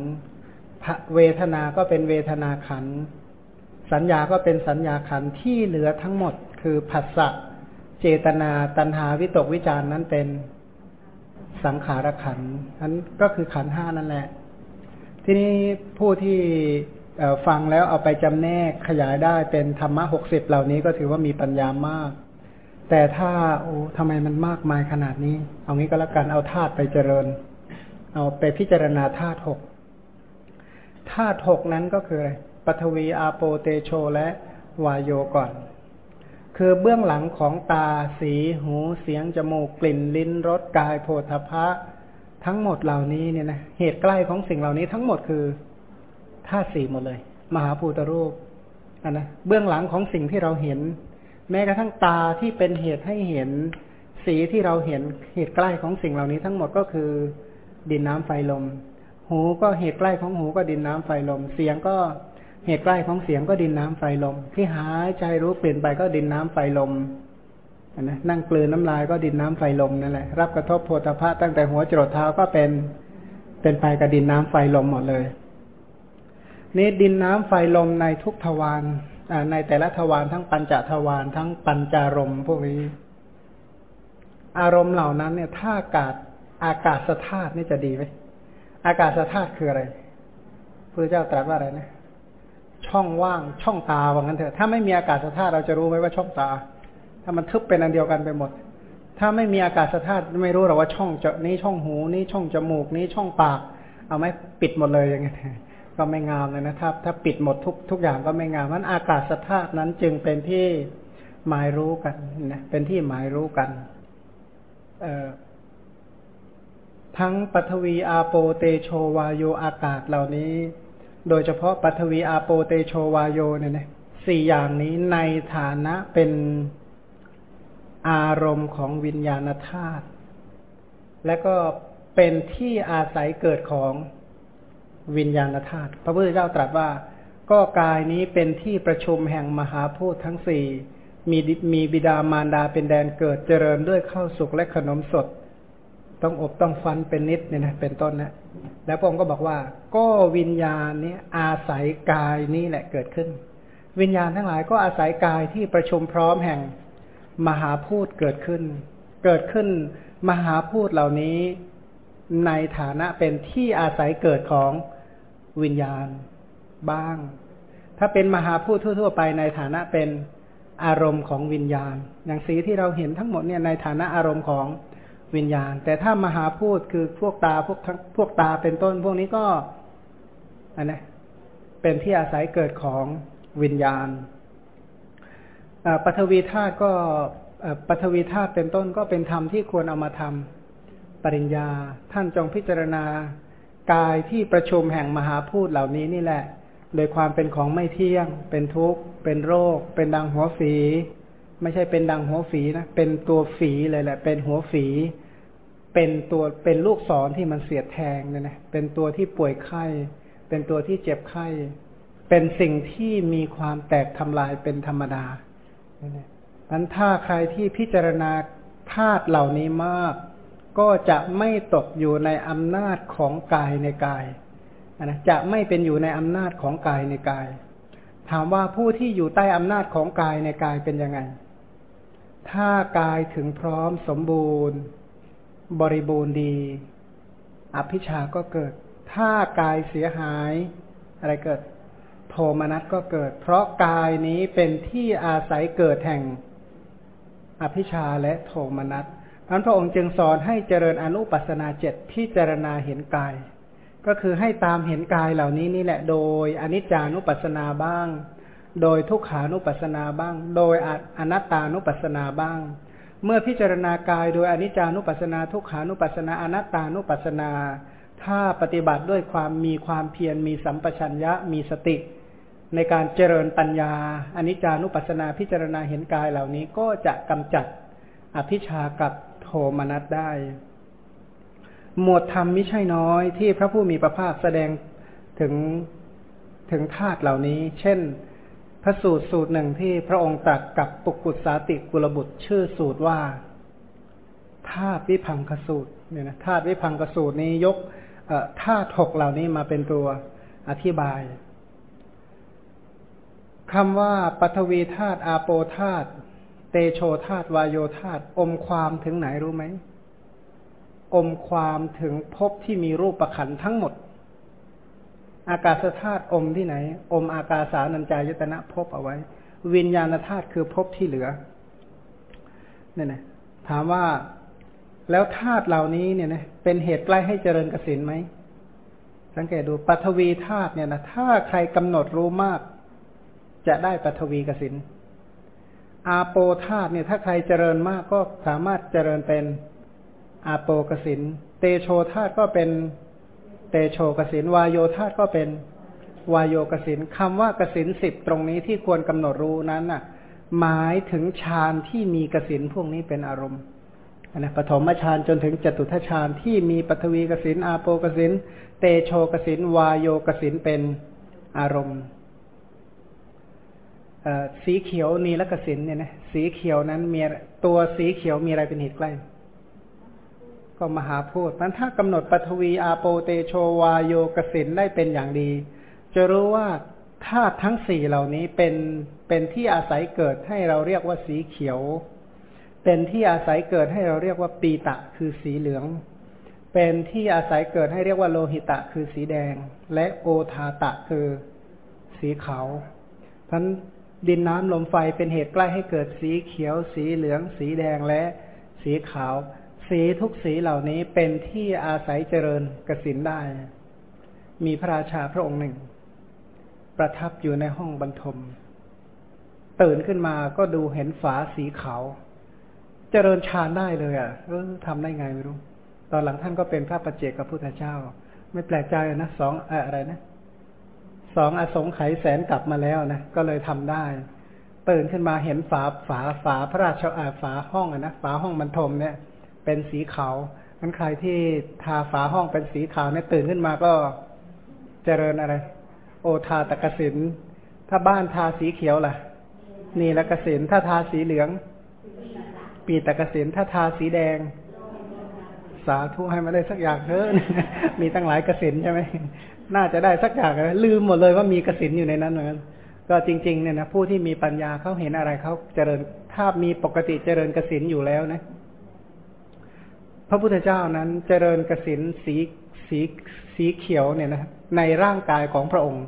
เวทนาก็เป็นเวทนาขัน สัญญาก็เป็นสัญญาขันที่เหลือทั้งหมด คือผัสสะเจตนาตัณหาวิตกวิจารนั้นเป็นสังขารขันนั้นก็คือขันห้านั่นแหละ ทีนี้ผู้ที่ฟังแล้วเอาไปจำแนกขยายได้เป็นธรรมะหกสิบเหล่านี้ก็ถือว่ามีปัญญามาก แต่ถ้าโอ้ทำไมมันมากมายขนาดนี้ เอางี้ก็แล้วกันเอาธาตุไปเจริญ เอาไปพิจารณาธาตุหกธาตุหกนั้นก็คืออะไรปฐวีอาโปเตโชและวายโยก่อน คือเบื้องหลังของตาสีหูเสียงจมูกกลิ่นลิ้นรสกายโพธพะ ทั้งหมดเหล่านี้เนี่ยนะเหตุใกล้ของสิ่งเหล่านี้ทั้งหมดคือธาตุสี่หมดเลย มหาภูตรูปอันนะเบื้องหลังของสิ่งที่เราเห็น แม้กระทั่งตาที่เป็นเหตุให้เห็นสีที่เราเห็นเหตุใกล้ของสิ่งเหล่านี้ทั้งหมดก็คือ ดินน้ำไฟลม หูก็เหตุใกล้ของหูก็ดินน้ำไฟลม เสียงก็เหตุใกล้ของเสียงก็ดินน้ำไฟลม ที่หายใจรู้เปลี่ยนไปก็ดินน้ำไฟลมนะนั่งกลืนน้ำลายก็ดินน้ำไฟลมนั่นแหละรับกระทบโพธาภะตั้งแต่หัวจรดเท้าก็เป็นเป็นไปกับดินน้ำไฟลมหมดเลยนี่ดินน้ำไฟลมในทุกทวารในแต่ละทวารทั้งปัญจทวารทั้งปัญจารมพวกนี้ อารมณ์เหล่านั้นเนี่ยถ้ากาศ อากาศสธาตุนี่จะดีไหมอากาศสธาตุคืออะไรพระเจ้าตรัสว่าอะไรนะ ช่องว่างช่องตาว่างั้นเถอะ ถ้าไม่มีอากาศธาตุเราจะรู้ไหมว่าช่องตา ถ้ามันทึบเป็นอันเดียวกันไปหมด ถ้าไม่มีอากาศธาตุไม่รู้หรอกว่าช่องจะนี้ช่องหูนี้ช่องจมูกนี้ช่องปาก เอาไหมปิดหมดเลยอย่างเงี้ยก็ไม่งามเลยนะครับ ถ้าปิดหมดทุกทุกอย่างก็ไม่งามมันอากาศธาตุนั้นจึงเป็นที่หมายรู้กันนะเป็นที่หมายรู้กัน เอ่อ ทั้งปฐวีอาโปเตโชวาโยอากาศเหล่านี้ โดยเฉพาะปัทวีอาโปเตโชวาโยเนี่ยนะสี่อย่างนี้ในฐานะเป็นอารมณ์ของวิญญาณธาตุและก็เป็นที่อาศัยเกิดของวิญญาณธาตุพระพุทธเจ้าตรัสว่า ก็กายนี้เป็นที่ประชุมแห่งมหาพูดทั้งสี่มีมีบิดามารดาเป็นแดนเกิดเจริญด้วยข้าวสุกและขนมสด ต้องอบต้องฟันเป็นนิดเนี่ยนะเป็นต้นนะแล้วพระองค์ก็บอกว่า ก็วิญญาณนี้อาศัยกายนี้แหละเกิดขึ้น วิญญาณทั้งหลายก็อาศัยกายที่ประชุมพร้อมแห่งมหาพูดเกิดขึ้น เกิดขึ้นมหาพูดเหล่านี้ในฐานะเป็นที่อาศัยเกิดของวิญญาณบ้าง ถ้าเป็นมหาพูดทั่ว ๆ ไปในฐานะเป็นอารมณ์ของวิญญาณ อย่างสีที่เราเห็นทั้งหมดเนี่ยในฐานะอารมณ์ของวิ วิญญาณ แต่ถ้ามหาพูดคือพวกตาพวกทั้งพวกตาเป็นต้น พวกนี้ก็อันนี้เป็นที่อาศัยเกิดของวิญญาณปัทวีธาตุก็ปัทวีธาตุเป็นต้นก็เป็นธรรมที่ควรเอามาทำปริญญา ท่านจงพิจารณากายที่ประชุมแห่งมหาพูดเหล่านี้นี่แหละ โดยความเป็นของไม่เที่ยง เป็นทุกข์ เป็นโรค เป็นดังหัวฝี ไม่ใช่เป็นดังหัวฝีนะ เป็นตัวฝีเลยแหละ เป็นหัวฝี เป็นตัวเป็นลูกศรที่มันเสียดแทงเนี่ยนะ เป็นตัวที่ป่วยไข้ เป็นตัวที่เจ็บไข้ เป็นสิ่งที่มีความแตกทำลายเป็นธรรมดาเนี่ยนั้นถ้าใครที่พิจารณาธาตุเหล่านี้มาก ก็จะไม่ตกอยู่ในอำนาจของกายในกายนะจะไม่เป็นอยู่ในอำนาจของกายในกาย ถามว่าผู้ที่อยู่ใต้อำนาจของกายในกายเป็นยังไง ถ้ากายถึงพร้อมสมบูรณ์ บริบูรณ์ดี อภิชาก็เกิด ถ้ากายเสียหาย อะไรเกิด โทมนัสก็เกิด เพราะกายนี้เป็นที่อาศัยเกิดแห่ง อภิชาและโทมนัสอันพระองค์จึงสอนให้เจริญอนุปัสนาเจ็ดพิจารณาเห็นกาย ก็คือให้ตามเห็นกายเหล่านี้นี่แหละ โดยอนิจจานุปัสนาบ้าง โดยทุกขานุปัสนาบ้าง โดยอนัตตานุปัสนาบ้าง เมื่อพิจารณากายโดยอนิจจานุปัสสนาทุกขานุปัสสนาอนัตตานุปัสสนา ถ้าปฏิบัติด้วยความมีความเพียรมีสัมปชัญญะมีสติ ในการเจริญปัญญาอนิจจานุปัสสนาพิจารณาเห็นกายเหล่านี้ก็จะกำจัดอภิชากับโทมนัสได้ หมวดธรรมไม่ใช่น้อยที่พระผู้มีพระภาคแสดงถึงถึงธาตุเหล่านี้ เช่น พระสูตรสูตรหนึ่งที่พระองค์ตรัสกับปุกุสาติกุลบุตรชื่อสูตรว่าธาตุวิพังคสูตรเนี่ยนะธาตุวิพังคสูตรนี้ยกธาตุหกเหล่านี้มาเป็นตัวอธิบายคำว่าปฐวีธาตุอาโปธาตุเตโชธาตุวายโยธาตุอมความถึงไหนรู้ไหมอมความถึงภพที่มีรูปประขันทั้งหมด อากาศธาตุอมที่ไหน อมอากาสานัญจายตนะภพเอาไว้ วิญญาณธาตุคือภพที่เหลือเนี่ยนะถามว่าแล้วธาตุเหล่านี้เนี่ยนะเป็นเหตุใกล้ให้เจริญกสินไหม สังเกตดูปัทวีธาตุเนี่ยนะถ้าใครกำหนดรู้มาก จะได้ปัทวีกสินอาโปธาตุเนี่ย ถ้าใครเจริญมากก็สามารถเจริญเป็นอาโปกสินเตโชธาตุก็เป็น เตโชกสินวายโยธาตก็เป็นวายโยกสินคำว่ากสินสิบตรงนี้ที่ควรกำหนดรู้นั้นน่ะ หมายถึงฌานที่มีกสินพวกนี้เป็นอารมณ์นะปฐมฌานจนถึงจตุทัชฌานที่มีปฐวีกสินอาโปกสินเตโชกสินวายโยกสินเป็นอารมณ์สีเขียวนีลกสินเนี่ยนะสีเขียวนั้นมีตัวสีเขียวมีอะไรเป็นเหตุใกล้ ก็มหาพูดนั้นถ้ากำหนดปฐวีอาโปเตโชวาโยกสินได้เป็นอย่างดี จะรู้ว่าธาตุทั้งสี่เหล่านี้เป็นเป็นที่อาศัยเกิดให้เราเรียกว่าสีเขียว เป็นที่อาศัยเกิดให้เราเรียกว่าปีตะคือสีเหลือง เป็นที่อาศัยเกิดให้เรียกว่าโลหิตะคือสีแดง และโอทาตะคือสีขาวท่านดินน้ำลมไฟเป็นเหตุใกล้ให้เกิดสีเขียว สีเหลือง สีแดงและสีขาว สีทุกสีเหล่านี้เป็นที่อาศัยเจริญกสินได้ มีพระราชาพระองค์หนึ่ง ประทับอยู่ในห้องบรรทม ตื่นขึ้นมาก็ดูเห็นฝาสีขาว เจริญฌานได้เลยอะเออทำได้ไงไม่รู้ ตอนหลังท่านก็เป็นพระประเจกับพุทธเจ้า ไม่แปลกใจนะสองอะไรนะสองอสงไขยแสนกลับมาแล้วนะก็เลยทำได้ตื่นขึ้นมาเห็นฝาฝาฝาพระราชาฝาห้องนะฝาห้องบรรทมเนี่ย เป็นสีขาวนั้นใครที่ทาฝาห้องเป็นสีขาวเนี่ยตื่นขึ้นมาก็เจริญอะไร โอทาตะกสิน ถ้าบ้านทาสีเขียวล่ะ นี่ละกสินถ้าทาสีเหลือง ปีตะกสินถ้าทาสีแดง สาธุให้มาได้สักอย่างเถอะมีตั้งหลายกสินใช่ไหมน่าจะได้สักอย่างนะลืมหมดเลยว่ามีกสินอยู่ในนั้นเหมือนกันก็จริงๆเนี่ยนะผู้ที่มีปัญญาเขาเห็นอะไรเขาเจริญถ้ามีปกติเจริญกสินอยู่แล้วนะ พระพุทธเจ้านั้นเจริญกสินสีสีสีเขียวเนี่ยนะในร่างกายของพระองค์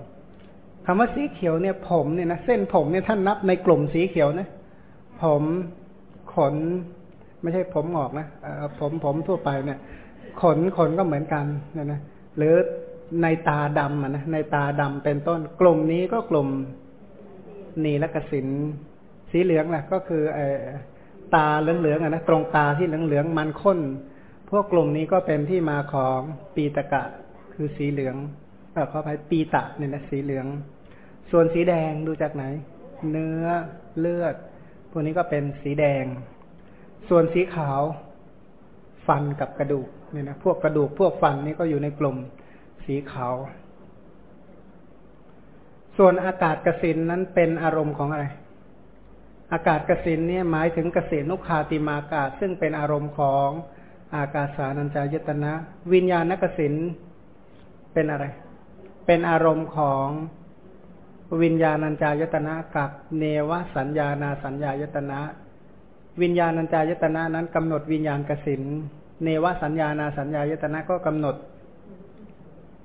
คำว่าสีเขียวเนี่ย ผมเนี่ยนะเส้นผมเนี่ยท่านนับในกลุ่มสีเขียวนะ ผมขน ไม่ใช่ผมหงอกนะผมผมทั่วไปเนี่ย ขนขนก็เหมือนกันเนี่ยนะหรือในตาดำนะในตาดำเป็นต้น กลุ่มนี้ก็กลุ่มนีและกสินสีเหลืองแหละก็คือตาเหลืองๆนะตรงตาที่เหลืองๆมันข้น พวกกลุ่มนี้ก็เป็นที่มาของปีตะกะ คือสีเหลืองเออขออภัยปีตะเนี่ยนะสีเหลือง ส่วนสีแดงดูจากไหน เนื้อเลือด พวกนี้ก็เป็นสีแดง ส่วนสีขาว ฟันกับกระดูกเนี่ยนะพวกกระดูกพวกฟันนี่ก็อยู่ในกลุ่มสีขาว ส่วนอากาศกสินนั้นเป็นอารมณ์ของอะไร อากาศกสินเนี่ยหมายถึงเกษนุคาติมากาศซึ่งเป็นอารมณ์ของ อากาสานัญจายตนะ วิญญาณกสินเป็นอะไร เป็นอารมณ์ของวิญญาณัญจายตนะกับเนวสัญญานาสัญญายตนะ วิญญาณัญจายตนะนั้นกำหนดวิญญาณกสินเนวสัญญานาสัญญายตนะก็กำหนด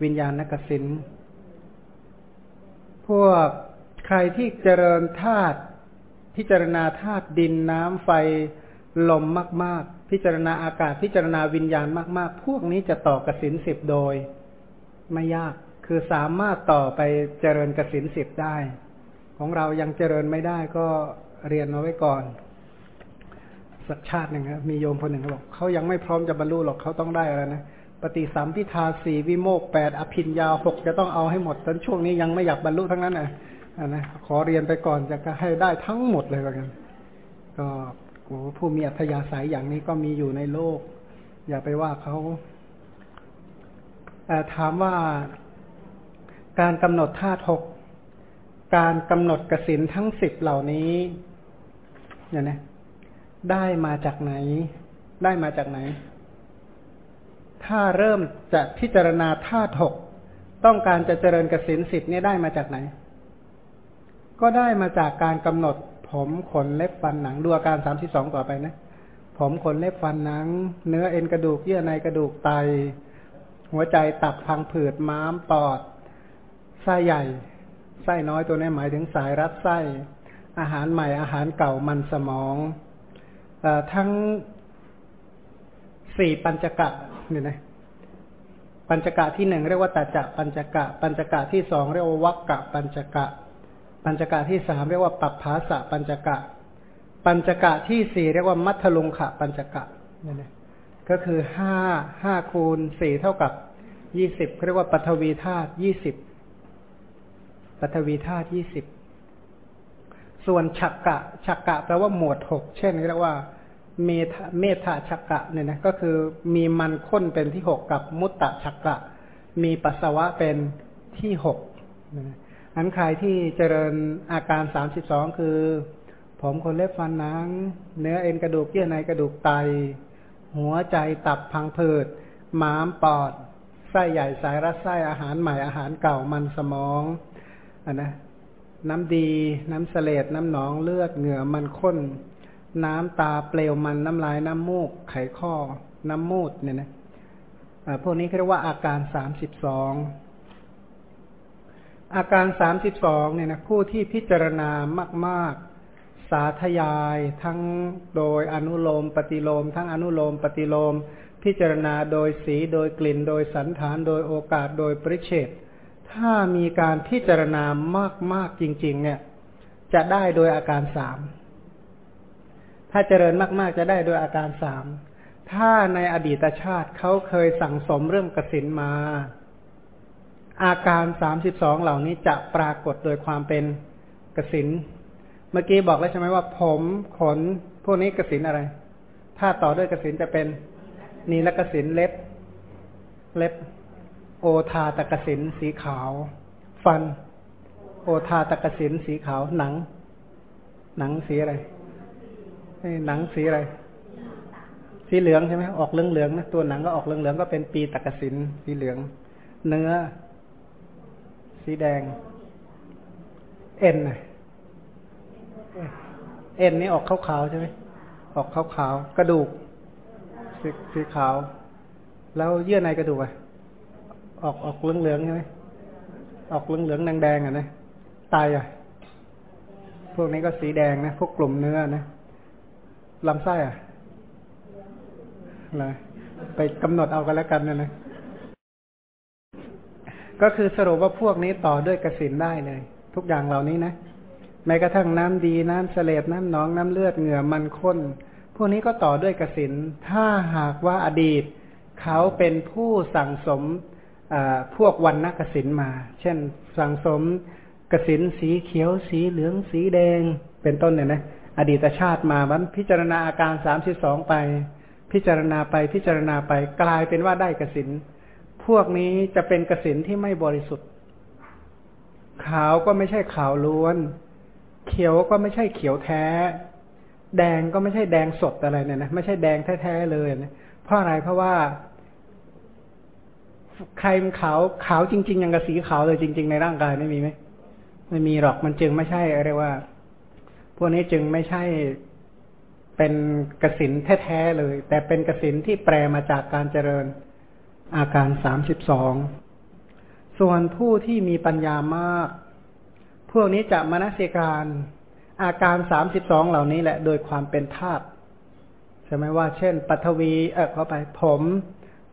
วิญญาณกสินพวกใครที่เจริญธาตุพิจารณาธาตุดินน้ำไฟลมมาก พิจารณาอากาศพิจารณาวิญญาณมากๆ พวกนี้จะต่อกสินสิบโดย ไม่ยากคือสามารถต่อไปเจริญกสินสิบได้ ของเรายังเจริญไม่ได้ก็เรียนเอาไว้ก่อนสักชาติหนึ่งครับมีโยมคนหนึ่งเขาบอกเขายังไม่พร้อมจะบรรลุหรอกเขาต้องได้อะไรนะปฏิสัมพิทาสี่วิโมกแปดอภินยาหกจะต้องเอาให้หมดตอนช่วงนี้ยังไม่อยากบรรลุทั้งนั้นนะนะขอเรียนไปก่อนจะให้ได้ทั้งหมดเลยกัน ก็ โอ้ผู้มีอัธยาศัยอย่างนี้ก็มีอยู่ในโลก อย่าไปว่าเขาถามว่าการกำหนดธาตุหกการกำหนดกสินทั้งสิบเหล่านี้เนี่ยนะ ได้มาจากไหน ได้มาจากไหน ถ้าเริ่มจะพิจารณาธาตุหกต้องการจะเจริญกสินสิบเนี่ยได้มาจากไหน ก็ได้มาจากการกำหนด ผมขนเล็บฟันหนังดูอาการสามสิบสองต่อไปนะ ผมขนเล็บฟันหนัง เนื้อเอ็นกระดูกเยื่อในกระดูกไต หัวใจตับพังผืดม้ามปอดไส้ใหญ่ไส้น้อยตัวนี้หมายถึงสายรัดไส้ อาหารใหม่อาหารเก่ามันสมองอทั้งสี่ปัญจกะเนี่ยนะปัญจกะที่หนึ่งเรียกว่าตาจะปัญจกะ ปัญจกะที่สองเรียกว่าวักกะปัญจกะ ปัญจกะที่สามเรียกว่าปัปภาสะปัญจกะ ปัญจกะที่สี่เรียกว่ามัทลุงขะปัญจกะนี่นะก็คือห้าห้าคูณสี่เท่ากับยี่สิบเรียกว่าปัทวีธาตุยี่สิบปัทวีธาตุยี่สิบส่วนฉักกะฉักกะแปลว่าหมวดหกเช่นเรียกว่าเมธเมธาชักกะเนี่ยนะก็คือมีมันข้นเป็นที่หกกับมุตตะชักกะ มีปัสสาวะเป็นที่หก อันใครที่เจริญอาการสามสิบสองคือ ผมคนเล็บฟันหนัง เนื้อเอ็นกระดูกเยื่อในกระดูกไต หัวใจตับพังผืดม้ามปอด ไส้ใหญ่สายรัดไส้อาหารใหม่อาหารเก่ามันสมองอันนะน้ำดี น้ำเสลดน้ำหนองเลือดเหงื่อมันข้น น้ำตาเปลวมันน้ำลายน้ำมูก ไขข้อ น้ำมูดเนี่ยนะพวกนี้เรียกว่าอาการสามสิบสอง อาการสามสิบสองเนี่ยนะผู้ที่พิจารณามาก ๆ สาธยายทั้งโดยอนุโลม ปฏิโลม ทั้งอนุโลม ปฏิโลม พิจารณาโดยสีโดยกลิ่น โดยสันฐาน โดยโอกาสโดยปริเชตถ้ามีการพิจารณามาก ๆ จริง ๆ เนี่ย จะได้โดยอาการสามถ้าเจริญมาก ๆ จะได้โดยอาการสามถ้าในอดีตชาติเขาเคยสั่งสมเรื่องกสินมา อาการสามสิบสองเหล่านี้จะปรากฏโดยความเป็นกสิน เมื่อกี้บอกแล้วใช่ไหมว่า ผมขนพวกนี้กสินอะไร ถ้าต่อด้วยกสินจะเป็นนีลกสินเล็บ เล็บ โอทาตกสินสีขาว ฟัน โอทาตกสินสีขาวหนัง หนังสีอะไรหนังสีอะไร สีเหลืองใช่ไหมออกเหลืองเหลืองนะตัวหนังก็ออกเหลืองเหลืองก็เป็นปีตกสินสีเหลือง เนื้อ สีแดง เอ็นเอ็นนี่ออกขาวๆใช่ไหมออกขาวๆกระดูกสีสีขาว แล้วเยื่อในกระดูกอะออกออกเหลืองๆใช่ไหมออกเหลืองๆแดงๆอะนะตายอะ พวกนี้ก็สีแดงนะ พวกกลุ่มเนื้อนะลำไส้อะอะไรไปกำหนดเอากันแล้วกันนะนะ ก็คือสรุปว่าพวกนี้ต่อด้วยกสินได้เลย ทุกอย่างเหล่านี้นะ แม้กระทั่งน้ำดีน้ำเสลดน้ำหนองน้ำเลือดเหงื่อมันข้น พวกนี้ก็ต่อด้วยกสิน ถ้าหากว่าอดีต เขาเป็นผู้สั่งสมพวกวันนักสินมา เช่น สั่งสมกสินสีเขียวสีเหลืองสีแดง เป็นต้นเนี่ยนะอดีตชาติมาวันพิจารณาอาการสามสิบสองไป พิจารณาไปพิจารณาไปกลายเป็นว่าได้กสิน พวกนี้จะเป็นกสินที่ไม่บริสุทธิ์ ขาวก็ไม่ใช่ขาวล้วน เขียวก็ไม่ใช่เขียวแท้ แดงก็ไม่ใช่แดงสดอะไรเนี่ยนะไม่ใช่แดงแท้ๆเลยนะเพราะอะไรเพราะว่า ใครมันขาวขาวจริง ๆ อย่างกับสีขาวเลยจริง ๆ ในร่างกายไม่มีไหมไม่มีหรอกมันจึงไม่ใช่เรียกว่า พวกนี้จึงไม่ใช่เป็นกสินแท้ๆเลย แต่เป็นกสินที่แปลมาจากการเจริญ อาการสามสิบสอง ส่วนผู้ที่มีปัญญามาก พวกนี้จะมนสิการ อาการสามสิบสองเหล่านี้แหละ โดยความเป็นธาตุใช่ไหมว่า เช่น ปัทวี เออเข้าไป ผม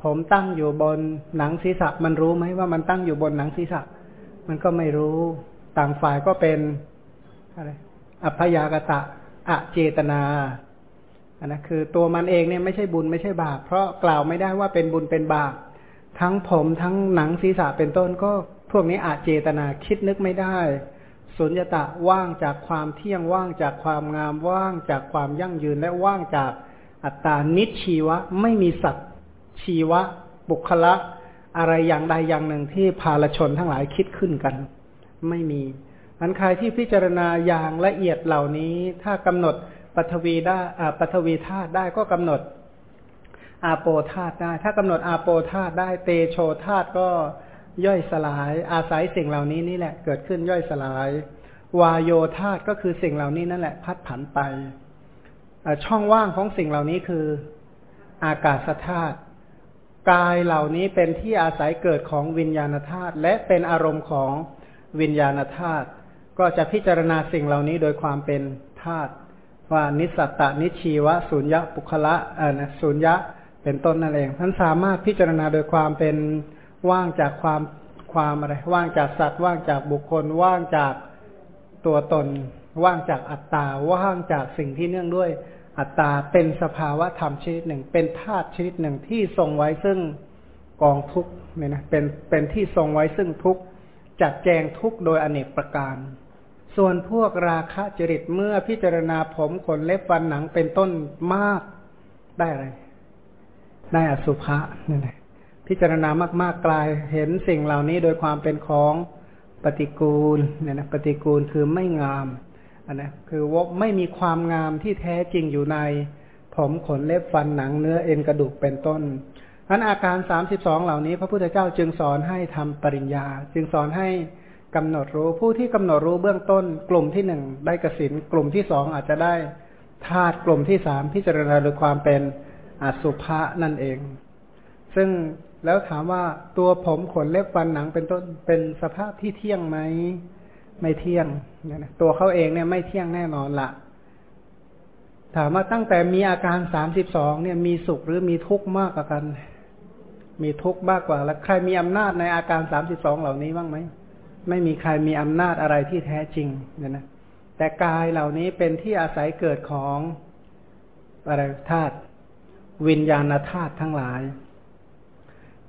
ผมตั้งอยู่บนหนังศีรษะ มันรู้ไหมว่ามันตั้งอยู่บนหนังศีรษะ มันก็ไม่รู้ ต่างฝ่ายก็เป็นอะไร อัพยากตะอะเจตนาอันนะคือตัวมันเองเนี่ยไม่ใช่บุญไม่ใช่บาป เพราะกล่าวไม่ได้ว่าเป็นบุญเป็นบาป ทั้งผมทั้งหนังศีรษะเป็นต้นก็พวกนี้อาจเจตนาคิดนึกไม่ได้สุญญตะว่างจากความเที่ยงว่างจากความงามว่างจากความยั่งยืนและว่างจากอัตตานิชีวะ ไม่มีสัตว์ชีวะ บุคละ อะไรอย่างใดอย่างหนึ่งที่ภาลชนทั้งหลายคิดขึ้นกัน ไม่มีอันใครที่พิจารณาอย่างละเอียดเหล่านี้ ถ้ากำหนดปฐวีได้ปฐวีธาตุได้ก็กำหนด อาโปธาตุได้ ถ้ากำหนดอาโปธาตุได้ เตโชธาตุก็ย่อยสลาย อาศัยสิ่งเหล่านี้นี่แหละ เกิดขึ้นย่อยสลาย วายโยธาตุก็คือสิ่งเหล่านี้นั่นแหละ พัดผันไป ช่องว่างของสิ่งเหล่านี้คืออากาศธาตุกายเหล่านี้เป็นที่อาศัยเกิดของวิญญาณธาตุและเป็นอารมณ์ของวิญญาณธาตุก็จะพิจารณาสิ่งเหล่านี้โดยความเป็นธาตุว่านิสัตตนิชีวะสุญญะปุคละอ่านะสุญญะ เป็นต้นนั่นเองท่านสามารถพิจารณาโดยความเป็นว่างจากความความอะไร ว่างจากสัตว์ ว่างจากบุคคล ว่างจากตัวตน ว่างจากอัตตา ว่างจากสิ่งที่เนื่องด้วย อัตตา เป็นสภาวะธรรมชนิดหนึ่ง เป็นธาตุชนิดหนึ่งที่ทรงไว้ซึ่งกองทุกเนี่ยนะ เป็น เป็นที่ทรงไว้ซึ่งทุกจัดแจงทุกโดยอเนกประการ ส่วนพวกราคะจริตเมื่อพิจารณาผมขนเล็บฟันหนังเป็นต้นมากได้อะไร ได้อสุภะนี่แหละพิจารณามากๆกลายเห็นสิ่งเหล่านี้โดยความเป็นของปฏิกูลเนี่ยนะปฏิกูลคือไม่งามอันนะคือว่าไม่มีความงามที่แท้จริงอยู่ใน ผมขนเล็บฟันหนังเนื้อเอ็นกระดูกเป็นต้นนั้นอาการสามสิบสองเหล่านี้ พระพุทธเจ้าจึงสอนให้ทำปริญญา จึงสอนให้กำหนดรู้ผู้ที่กำหนดรู้เบื้องต้น กลุ่มที่หนึ่งได้กสินกลุ่มที่สองอาจจะได้ธาตุกลุ่มที่สามพิจารณาโดยความเป็น อสุภะนั่นเอง ซึ่งแล้วถามว่าตัวผมขนเล็บฟันหนังเป็นต้นเป็นสภาพที่เที่ยงไหมไม่เที่ยงเนี่ยนะตัวเขาเองเนี่ยไม่เที่ยงแน่นอนละถามว่าตั้งแต่มีอาการสามสิบสองเนี่ยมีสุขหรือมีทุกข์มากกว่ากัน มีทุกข์มากกว่า แล้วใครมีอำนาจในอาการสามสิบสองเหล่านี้บ้างไหมไม่มีใครมีอำนาจอะไรที่แท้จริงเนี่ยนะแต่กายเหล่านี้เป็นที่อาศัยเกิดของอะไรธาตุ วิญญาณธาตุทั้งหลาย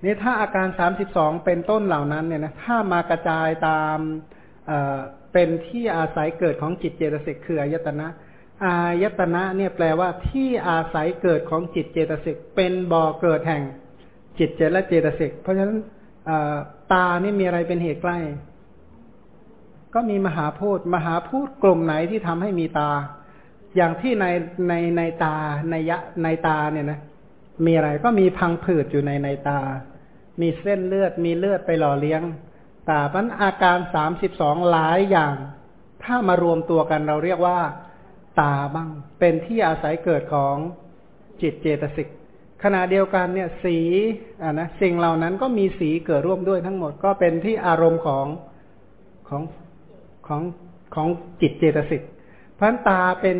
นี่ถ้าอาการสามสิบสองเป็นต้นเหล่านั้นเนี่ยนะถ้ามากระจายตามเเป็นที่อาศัยเกิดของจิตเจตสิกคืออายตนะอายตนะเนี่ยแปลว่าที่อาศัยเกิดของจิตเจตสิกเป็นบ่อเกิดแห่งจิตเจและเจตสิกเพราะฉะนั้นตานี่มีอะไรเป็นเหตุใกล้ ก็มีมหาพูดมหาพูดกลุ่มไหนที่ทำให้มีตา อย่างที่ในในในตาในยะในตาเนี่ยนะ มีอะไรก็มีพังผืดอยู่ในในตา มีเส้นเลือดมีเลือดไปหล่อเลี้ยงตาพันอาการสามสิบสองหลายอย่าง ถ้ามารวมตัวกันเราเรียกว่า ตาบ้าง เป็นที่อาศัยเกิดของจิตเจตสิกขณะเดียวกันเนี่ยสีอ่านะสิ่งเหล่านั้นก็มีสีเกิดร่วมด้วยทั้งหมดก็เป็นที่อารมณ์ของของของของจิตเจตสิก พันตาเป็น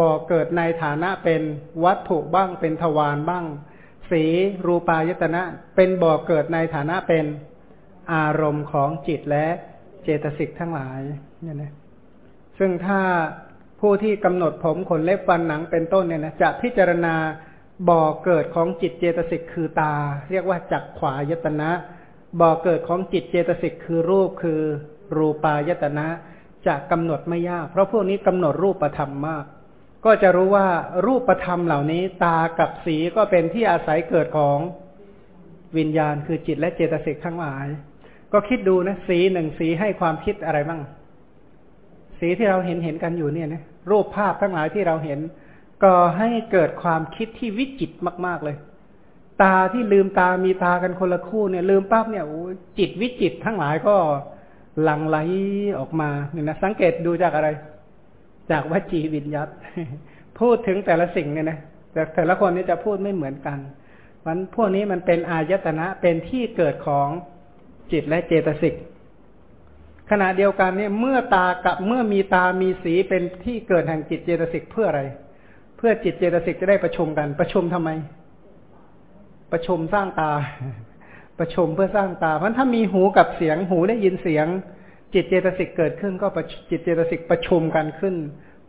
บ่อเกิดในฐานะเป็นวัตถุบ้างเป็นทวารบ้าง สีรูปายตนะ เป็นบ่อเกิดในฐานะเป็นอารมณ์ของจิตและเจตสิกทั้งหลายเนี่ยนะซึ่งถ้าผู้ที่กำหนดผมขนเล็บฟันหนังเป็นต้นเนี่ยนะจะพิจารณาบ่อเกิดของจิตเจตสิกคือตา เรียกว่าจักขวายตนะ บ่อเกิดของจิตเจตสิกคือรูปคือรูปายตนะ จะกำหนดไม่ยาก เพราะพวกนี้กำหนดรูปธรรมมาก ก็จะรู้ว่ารูปธรรมเหล่านี้ตากับสีก็เป็นที่อาศัยเกิดของวิญญาณคือจิตและเจตสิกทั้งหลาย ก็คิดดูนะสีหนึ่งสีให้ความคิดอะไรบ้าง สีที่เราเห็นเห็นกันอยู่เนี่ยนะรูปภาพทั้งหลายที่เราเห็น ก็ให้เกิดความคิดที่วิจิตมาก ๆเลย ตาที่ลืมตามีตากันคนละคู่เนี่ย ลืมปั๊บเนี่ยโอ้จิตวิจิตทั้งหลายก็ หลังไหลออกมาเนี่ยนะสังเกตดูจากอะไร จากวจีวิญยัตพูดถึงแต่ละสิ่งเนี่ยนะแต่แต่ละคนนี่จะพูดไม่เหมือนกันมันพวกนี้มันเป็นอายตนะเป็นที่เกิดของจิตและเจตสิกขณะเดียวกันเนี่ยเมื่อตากับเมื่อมีตามีสีเป็นที่เกิดแห่งจิตเจตสิกเพื่ออะไร เพื่อจิตเจตสิกจะได้ประชุมกัน ประชุมทำไม ประชุมสร้างตา ประชุมเพื่อสร้างตา เพราะถ้ามีหูกับเสียงหูได้ยินเสียง จิตเจตสิกเกิดขึ้น ก็จิตเจตสิกประชุมกันขึ้น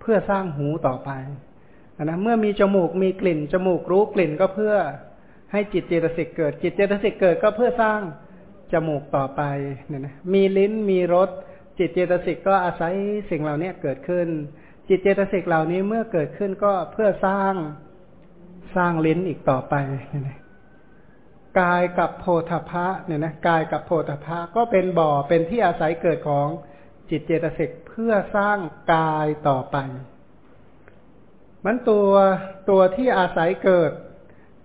เพื่อสร้างหูต่อไปนะเมื่อมีจมูกมีกลิ่น จมูกรู้กลิ่นก็เพื่อให้จิตเจตสิกเกิด จิตเจตสิกเกิดก็เพื่อสร้างจมูกต่อไปเนี่ยนะมีลิ้นมีรสจิตเจตสิกก็อาศัยสิ่งเหล่านี้เกิดขึ้น จิตเจตสิกเหล่านี้เมื่อเกิดขึ้นก็เพื่อสร้างสร้างลิ้นอีกต่อไปเนี่ยนะ กายกับโพธพะเนี่ยนะกายกับโพธพะก็เป็นบ่อเป็นที่อาศัยเกิดของจิตเจตสิกเพื่อสร้างกายต่อไป มันตัวตัวที่อาศัยเกิด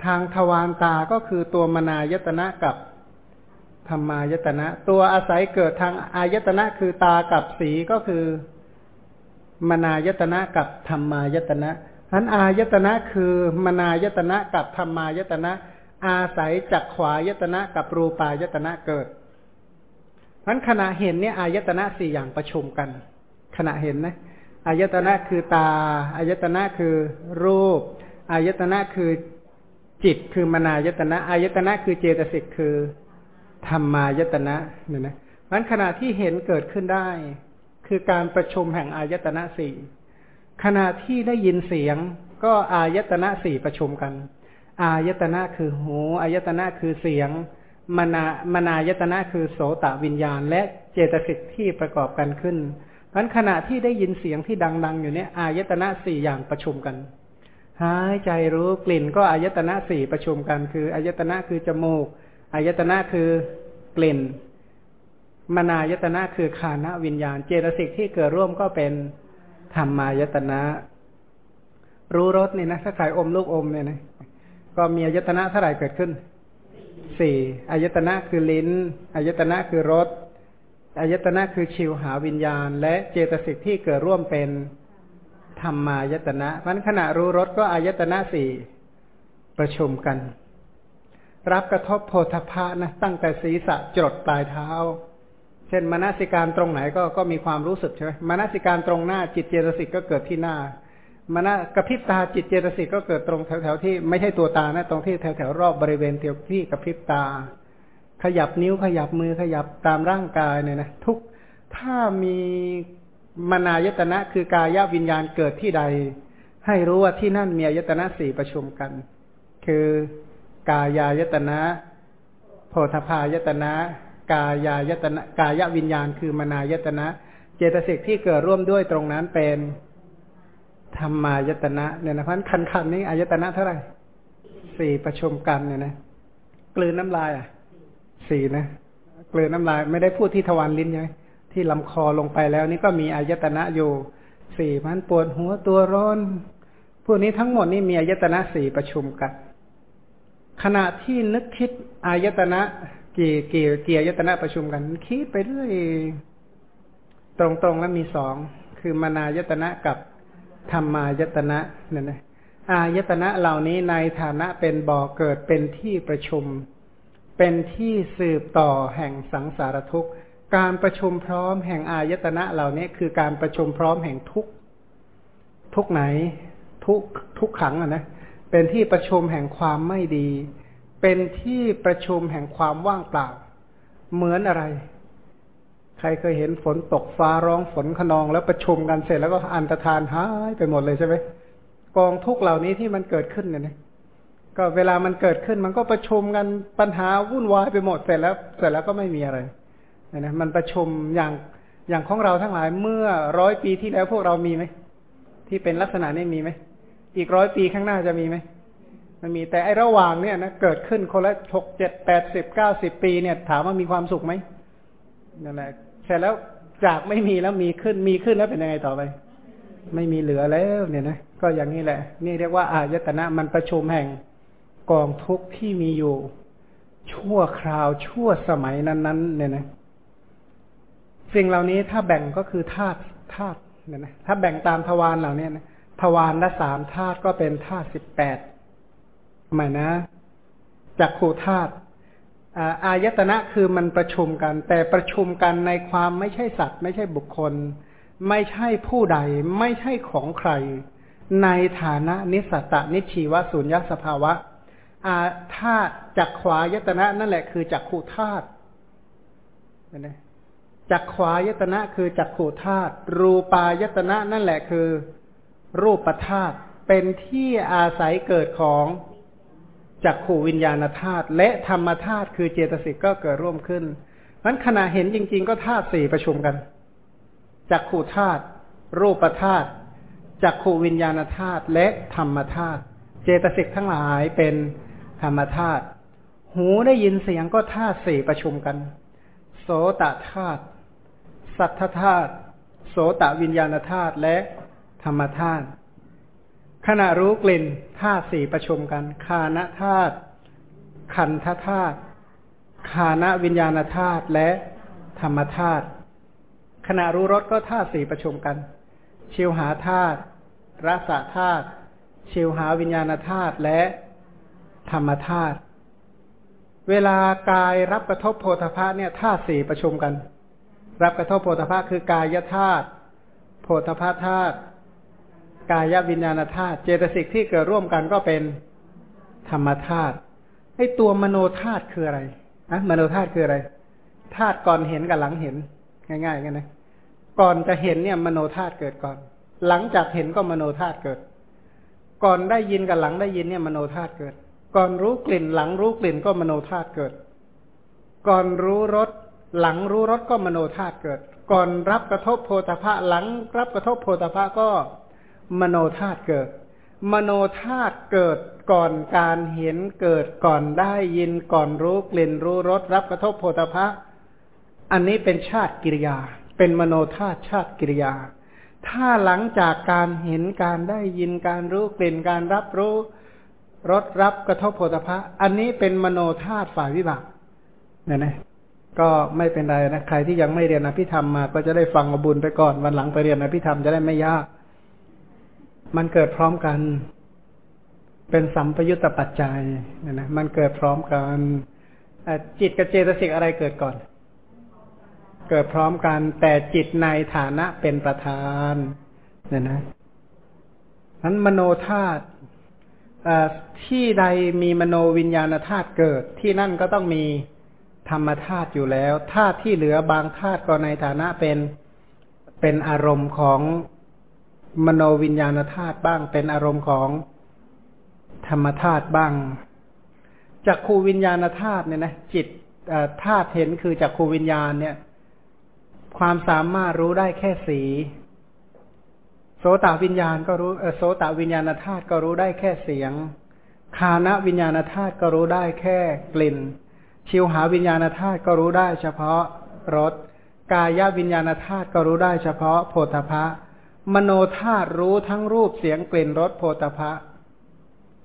ทางทวารตาก็คือตัวมนายตนะกับธรรมายตนะ ตัวอาศัยเกิดทางอายตนะคือตากับสีก็คือมนายตนะกับธรรมายตนะทั้นอายตนะคือมนายตนะกับธรรมายตนะ อาศัยจักขวายตนะกับรูปายตนะเกิดทั้นขณะเห็นเนี่ยอายตนะสี่อย่างประชุมกัน ขณะเห็นนะอายตนะคือตาอายตนะคือรูปอายตนะคือจิตคือมนายตนะอายตนะคือเจตสิกคือธรรมายตนะเนี่ยนะนั้นขณะที่เห็นเกิดขึ้นได้ คือการประชุมแห่งอายตนะสี่ขณะที่ได้ยินเสียงก็อายตนะสี่ประชุมกัน อายตนะคือหูอายตนะคือเสียงมนามนายตนะคือโสตวิญญาณ และเจตสิกที่ประกอบกันขึ้นนั้นขณะที่ได้ยินเสียงที่ดัง ๆ อยู่เนี้ยอายตนะสี่อย่างประชุมกัน หายใจรู้กลิ่นก็อายตนะสี่ประชุมกัน คืออายตนะคือจมูกอายตนะคือกลิ่น มนายตนะคือคานะวิญญาณ เจตสิกที่เกิดร่วมก็เป็นธรรมายตนะ รู้รสนี่นะถ้าใครอมลูกอมเนี่ยนะ ก็มีอายตนะเท่าไหร่เกิดขึ้นสี่อายตนะคือลิ้นอายตนะคือรสอายตนะคือชิวหาวิญญาณ และเจตสิกที่เกิดร่วมเป็นธรรมายตนะมันขณะรู้รสก็อายตนะสี่ประชุมกัน รับกระทบโพธพะนะตั้งแต่ศีรษะจดปลายเท้า เช่นมนสิการตรงไหนก็ก็มีความรู้สึกใช่ไหมมนสิการตรงหน้าจิตเจตสิกก็เกิดที่หน้า มนกระพริบตาจิตเจตสิกก็เกิดตรงแถวๆที่ไม่ใช่ตัวตานะตรงที่แถวๆรอบบริเวณเที่กระพริบตา ขยับนิ้วขยับมือขยับตามร่างกายเนี่ยนะทุกถ้ามีมนายตนะคือกายวิญญาณเกิดที่ใด ให้รู้ว่าที่นั่นมีอายตนะสี่ประชุมกัน คือกายายตนะโพธพายตนะ กายายตนะ กายวิญญาณคือมนายตนะ เจตสิกที่เกิดร่วมด้วยตรงนั้นเป็น ธรรมายตนะเนี่ยนะพราะคันคันนี้อายตนะเท่าไหร่สี่ประชุมกันเนี่ยนะกลืนน้ำลายอะสี่นะกลืนน้ำลายไม่ได้พูดที่ทวารลิ้นใช่ไหมที่ลำคอลงไปแล้วนี่ก็มีอายตนะอยู่สี่มันปวดหัวตัวร้อนพวกนี้ทั้งหมดนี่มีอายตนะสี่ประชุมกัน ขณะที่นึกคิดอายตนะกี่กี่กี่อายตนะประชุมกัน คิดไปเรื่อยตรงๆแล้วมีสองคือมานายตนะกับ ธรรมายตนะนั่นนะอายตนะเหล่านี้ในฐานะเป็นบ่อเกิดเป็นที่ประชุม เป็นที่สืบต่อแห่งสังสารทุกข์ การประชุมพร้อมแห่งอายตนะเหล่านี้คือการประชุมพร้อมแห่งทุกทุกไหน ทุกทุกขังอะนะเป็นที่ประชุมแห่งความไม่ดี เป็นที่ประชุมแห่งความว่างเปล่า เหมือนอะไร ครเคยเห็นฝนตกฟ้าร้องฝนขนองแล้วประชุมกันเสร็จแล้วก็อันตรธานหายไปหมดเลยใช่ไหมกองทุกเหล่านี้ที่มันเกิดขึ้นเนี่ยก็เวลามันเกิดขึ้นมันก็ประชุมกันปัญหาวุ่นวายไปหมดเสร็จแล้ว เสร็จแล้วก็ไม่มีอะไรนะมันประชุมอย่างอย่างของเราทั้งหลายเมื่อร้อยปีที่แล้วพวกเรามีไหมที่เป็นลักษณะนี้มีไหมอีกร้อยปีข้างหน้าจะมีไหมมันมีแต่ไอระหว่างเนี่ยนะเกิดขึ้นคนละหกเจ็ดแปดสิบเก้าสิบปีเนี่ย ถามว่ามีความสุขไหมนั่นแหละ เสร็จแล้วจากไม่มีแล้วมีขึ้นมีขึ้นแล้วเป็นยังไงต่อไป ไม่มีเหลือแล้วเนี่ยนะก็อย่างนี้แหละ นี่เรียกว่าอายตนะมันประชุมแห่งกองทุกข์ที่มีอยู่ ชั่วคราวชั่วสมัยนั้นๆเนี่ยนะสิ่งเหล่านี้ถ้าแบ่งก็คือธาตุธาตุเนี่ยนะถ้าแบ่งตามทวารเหล่านี้นะทวารละสามธาตุก็เป็นธาตุสิบแปดหมายนะจักขูธาตุ อายตนะคือมันประชุมกัน แต่ประชุมกันในความไม่ใช่สัตว์ ไม่ใช่บุคคล ไม่ใช่ผู้ใด ไม่ใช่ของใคร ในฐานะนิสสตนิชีวสุญญสภาวะอาธาตุจักขวายตนะนั่นแหละคือจักขุธาตุนะจักขวายตนะคือจักขุธาตุรูปายตนะนั่นแหละคือ รูปธาตุเป็นที่อาศัยเกิดของ จักขูวิญญาณธาตุและธรรมธาตุคือเจตสิกก็เกิดร่วมขึ้นนั้นขณะเห็นจริง ๆ ก็ธาตุสี่ประชุมกันจักขูธาตุรูปธาตุจักขูวิญญาณธาตุและธรรมธาตุเจตสิกทั้งหลายเป็นธรรมธาตุหูได้ยินเสียงก็ธาตุสี่ประชุมกัน โสตธาตุสัทธธาตุโสตวิญญาณธาตุและธรรมธาตุ ขณะรู้กลิ่นธาตุสี่ประชุมกันคานธาตุขันธธาตุคานวิญญาณธาตุและธรรมธาตุขณะรู้รสก็ธาตุสี่ประชุมกัน ชิวหาธาตุรสธาตุชิวหาวิญญาณธาตุและธรรมธาตุเวลากายรับกระทบโพธพะเนี่ยธาตุสี่ประชุมกัน รับกระทบโพธพะคือกายธาตุโพธพะธาตุ กายวิญญาณธาตุเจตสิกที่เกิดร่วมกันก็เป็นธรรมธาตุไอ้ตัวมโนธาตุคืออะไรอะมโนธาตุคืออะไรธาตุก่อนเห็นกับหลังเห็น ง่ายๆกันนะก่อนจะเห็นเนี่ยมโนธาตุเกิดก่อน หลังจากเห็นก็มโนธาตุเกิด ก่อนได้ยินกับหลังได้ยินเนี่ยมโนธาตุเกิด ก่อนรู้กลิ่น หลังรู้กลิ่นก็มโนธาตุเกิด ก่อนรู้รสหลังรู้รสก็มโนธาตุเกิด ก่อนรับกระทบโพธพะหลังรับกระทบโพธพะก็ มโนธาตุเกิด มโนธาตุเกิดก่อนการเห็นเกิดก่อนได้ยินก่อนรู้กลิ่นรู้รสรับกระทบโพธพะอันนี้เป็นชาติกิริยา เป็นมโนธาตุชาติกิริยา ถ้าหลังจากการเห็นการได้ยินการรู้กลิ่นการรับรู้รสรับกระทบโพธพะอันนี้เป็นมโนธาตุฝ่ายวิบากเนี่ยนะก็ไม่เป็นไรนะใครที่ยังไม่เรียนอภิธรรมมา ก็จะได้ฟังอบุญไปก่อนวันหลังไปเรียนอภิธรรมจะได้ไม่ยาก มันเกิดพร้อมกัน เป็นสัมปยุตตปัจจัยเนะนะมันเกิดพร้อมกันจิตกับเจตสิกอะไรเกิดก่อน เกิดพร้อมกัน แต่จิตในฐานะเป็นประธานเนี่ยนะนั้นมโนธาตุที่ใดมีมโนวิญญาณธาตุเกิด ที่นั่นก็ต้องมีธรรมธาตุอยู่แล้วธาตุที่เหลือบางธาตุก็ในฐานะเป็นเป็นอารมณ์ของ มโนวิญญาณธาตุบ้าง เป็นอารมณ์ของธรรมธาตุบ้างจากขูวิญญาณธาตุเนี่ยนะจิตธาตุเห็นคือจากขูวิญญาณเนี่ย ความสามารถรู้ได้แค่สี โสตวิญญาณก็รู้โสตวิญญาณธาตุก็รู้ได้แค่เสียงคานวิญญาณธาตุก็รู้ได้แค่กลิ่น ชิวหาวิญญาณธาตุก็รู้ได้เฉพาะรสกายวิญญาณธาตุก็รู้ได้เฉพาะโพธพะ มโนธาตุรู้ทั้งรูปเสียงกลิ่นรสโพธพะ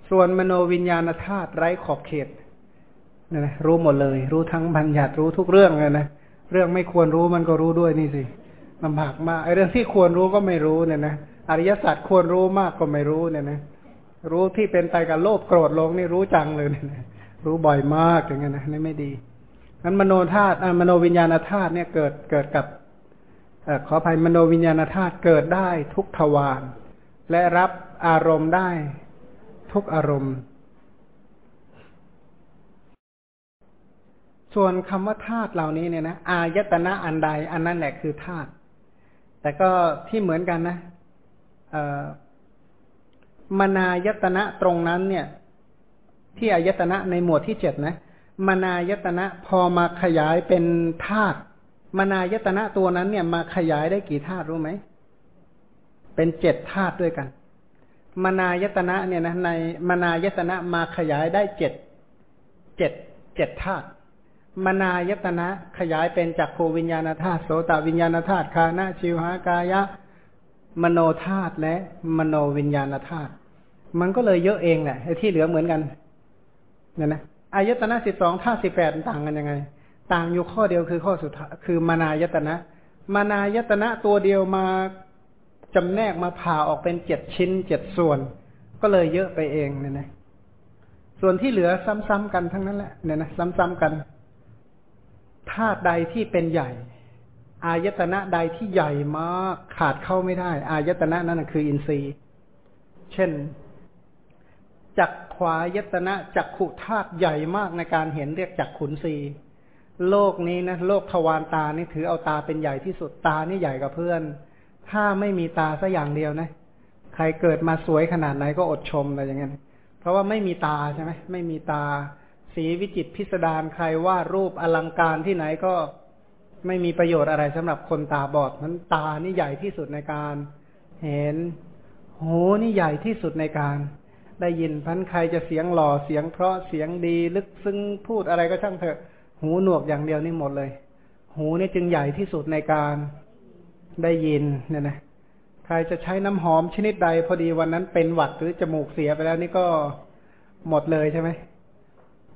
ส่วนมโนวิญญาณธาตุไร้ขอบเขตนะรู้หมดเลย รู้ทั้งบัญญัติรู้ทุกเรื่องเลยนะเรื่องไม่ควรรู้มันก็รู้ด้วยนี่สิลำบากมากไอ้เรื่องที่ควรรู้ก็ไม่รู้เนี่ยนะอริยสัจควรรู้มากก็ไม่รู้เนี่ยนะรู้ที่เป็นไปกับโลภโกรธลงนี่รู้จังเลยเนี่ยนะรู้บ่อยมากอย่างเงี้ยนะนี่ไม่ดีนั้นมโนธาตุมโนวิญญาณธาตุเนี่ยเกิดเกิดกับ ขออภัยมโนวิญญาณธาตุเกิดได้ทุกทวารและรับอารมณ์ได้ทุกอารมณ์ ส่วนคำว่าธาตุเหล่านี้เนี่ยนะอายตนะอันใด อันนั้นแหละคือธาตุแต่ก็ที่เหมือนกันนะมนายตนะตรงนั้นเนี่ย ที่อายตนะในหมวดที่เจ็ดนะมนายตนะพอมาขยายเป็นธาตุ มนายตนะตัวนั้นเนี่ยมาขยายได้กี่ธาตุรู้ไหม เป็นเจ็ดธาตุด้วยกันมนายตนะเนี่ยนะในมนายตนะมาขยายได้เจ็ดเจ็ดเจ็ดธาตุมนายตนะขยายเป็นจักโควิญญาณธาตุโสตวิญญาณธาตุคานะชิวหากายะ มโนธาตุและมโนวิญญาณธาตุมันก็เลยเยอะเองแหละไอ้ที่เหลือเหมือนกันเนี่ยนะอายตนะสิบสองธาตุสิบแปดต่างกันยังไง ต่างอยู่ข้อเดียวคือข้อสุดท้ายคือมานายตนะ มานายตนะตัวเดียวมาจำแนกมาผ่าออกเป็นเจ็ดชิ้นเจ็ดส่วน ก็เลยเยอะไปเองเนี่ยนะส่วนที่เหลือซ้ำๆกันทั้งนั้นแหละเนี่ยนะซ้ำๆกันธาตุใดที่เป็นใหญ่ อายตนะใดที่ใหญ่มากขาดเข้าไม่ได้ อายตนะนั้นคืออินทรีย์ เช่นจักขวายตนะจักขุธาตุใหญ่มากในการเห็นเรียกจักขุนสีย์ โลกนี้นะโลกทวารตานี่ถือเอาตาเป็นใหญ่ที่สุดตานี่ใหญ่กว่าเพื่อน ถ้าไม่มีตาสัอย่างเดียวนะ ใครเกิดมาสวยขนาดไหนก็อดชมอะไรอย่างเงี้ยเพราะว่าไม่มีตาใช่ไหมไม่มีตา สีวิจิตพิสดารใครว่ารูปอลังการที่ไหนก็ไม่มีประโยชน์อะไรสำหรับคนตาบอดมันตานี่ใหญ่ที่สุดในการ เห็นหูนี่ใหญ่ที่สุดในการ ได้ยินพันใครจะเสียงหล่อเสียงเพราะเสียงดีลึกซึ้งพูดอะไรก็ช่างเถอะ หูหนวกอย่างเดียวนี่หมดเลย หูนี่จึงใหญ่ที่สุดในการได้ยินเนี่ยนะใครจะใช้น้ำหอมชนิดใด พอดีวันนั้นเป็นหวัดหรือจมูกเสียไปแล้วนี่ก็หมดเลยใช่ไหม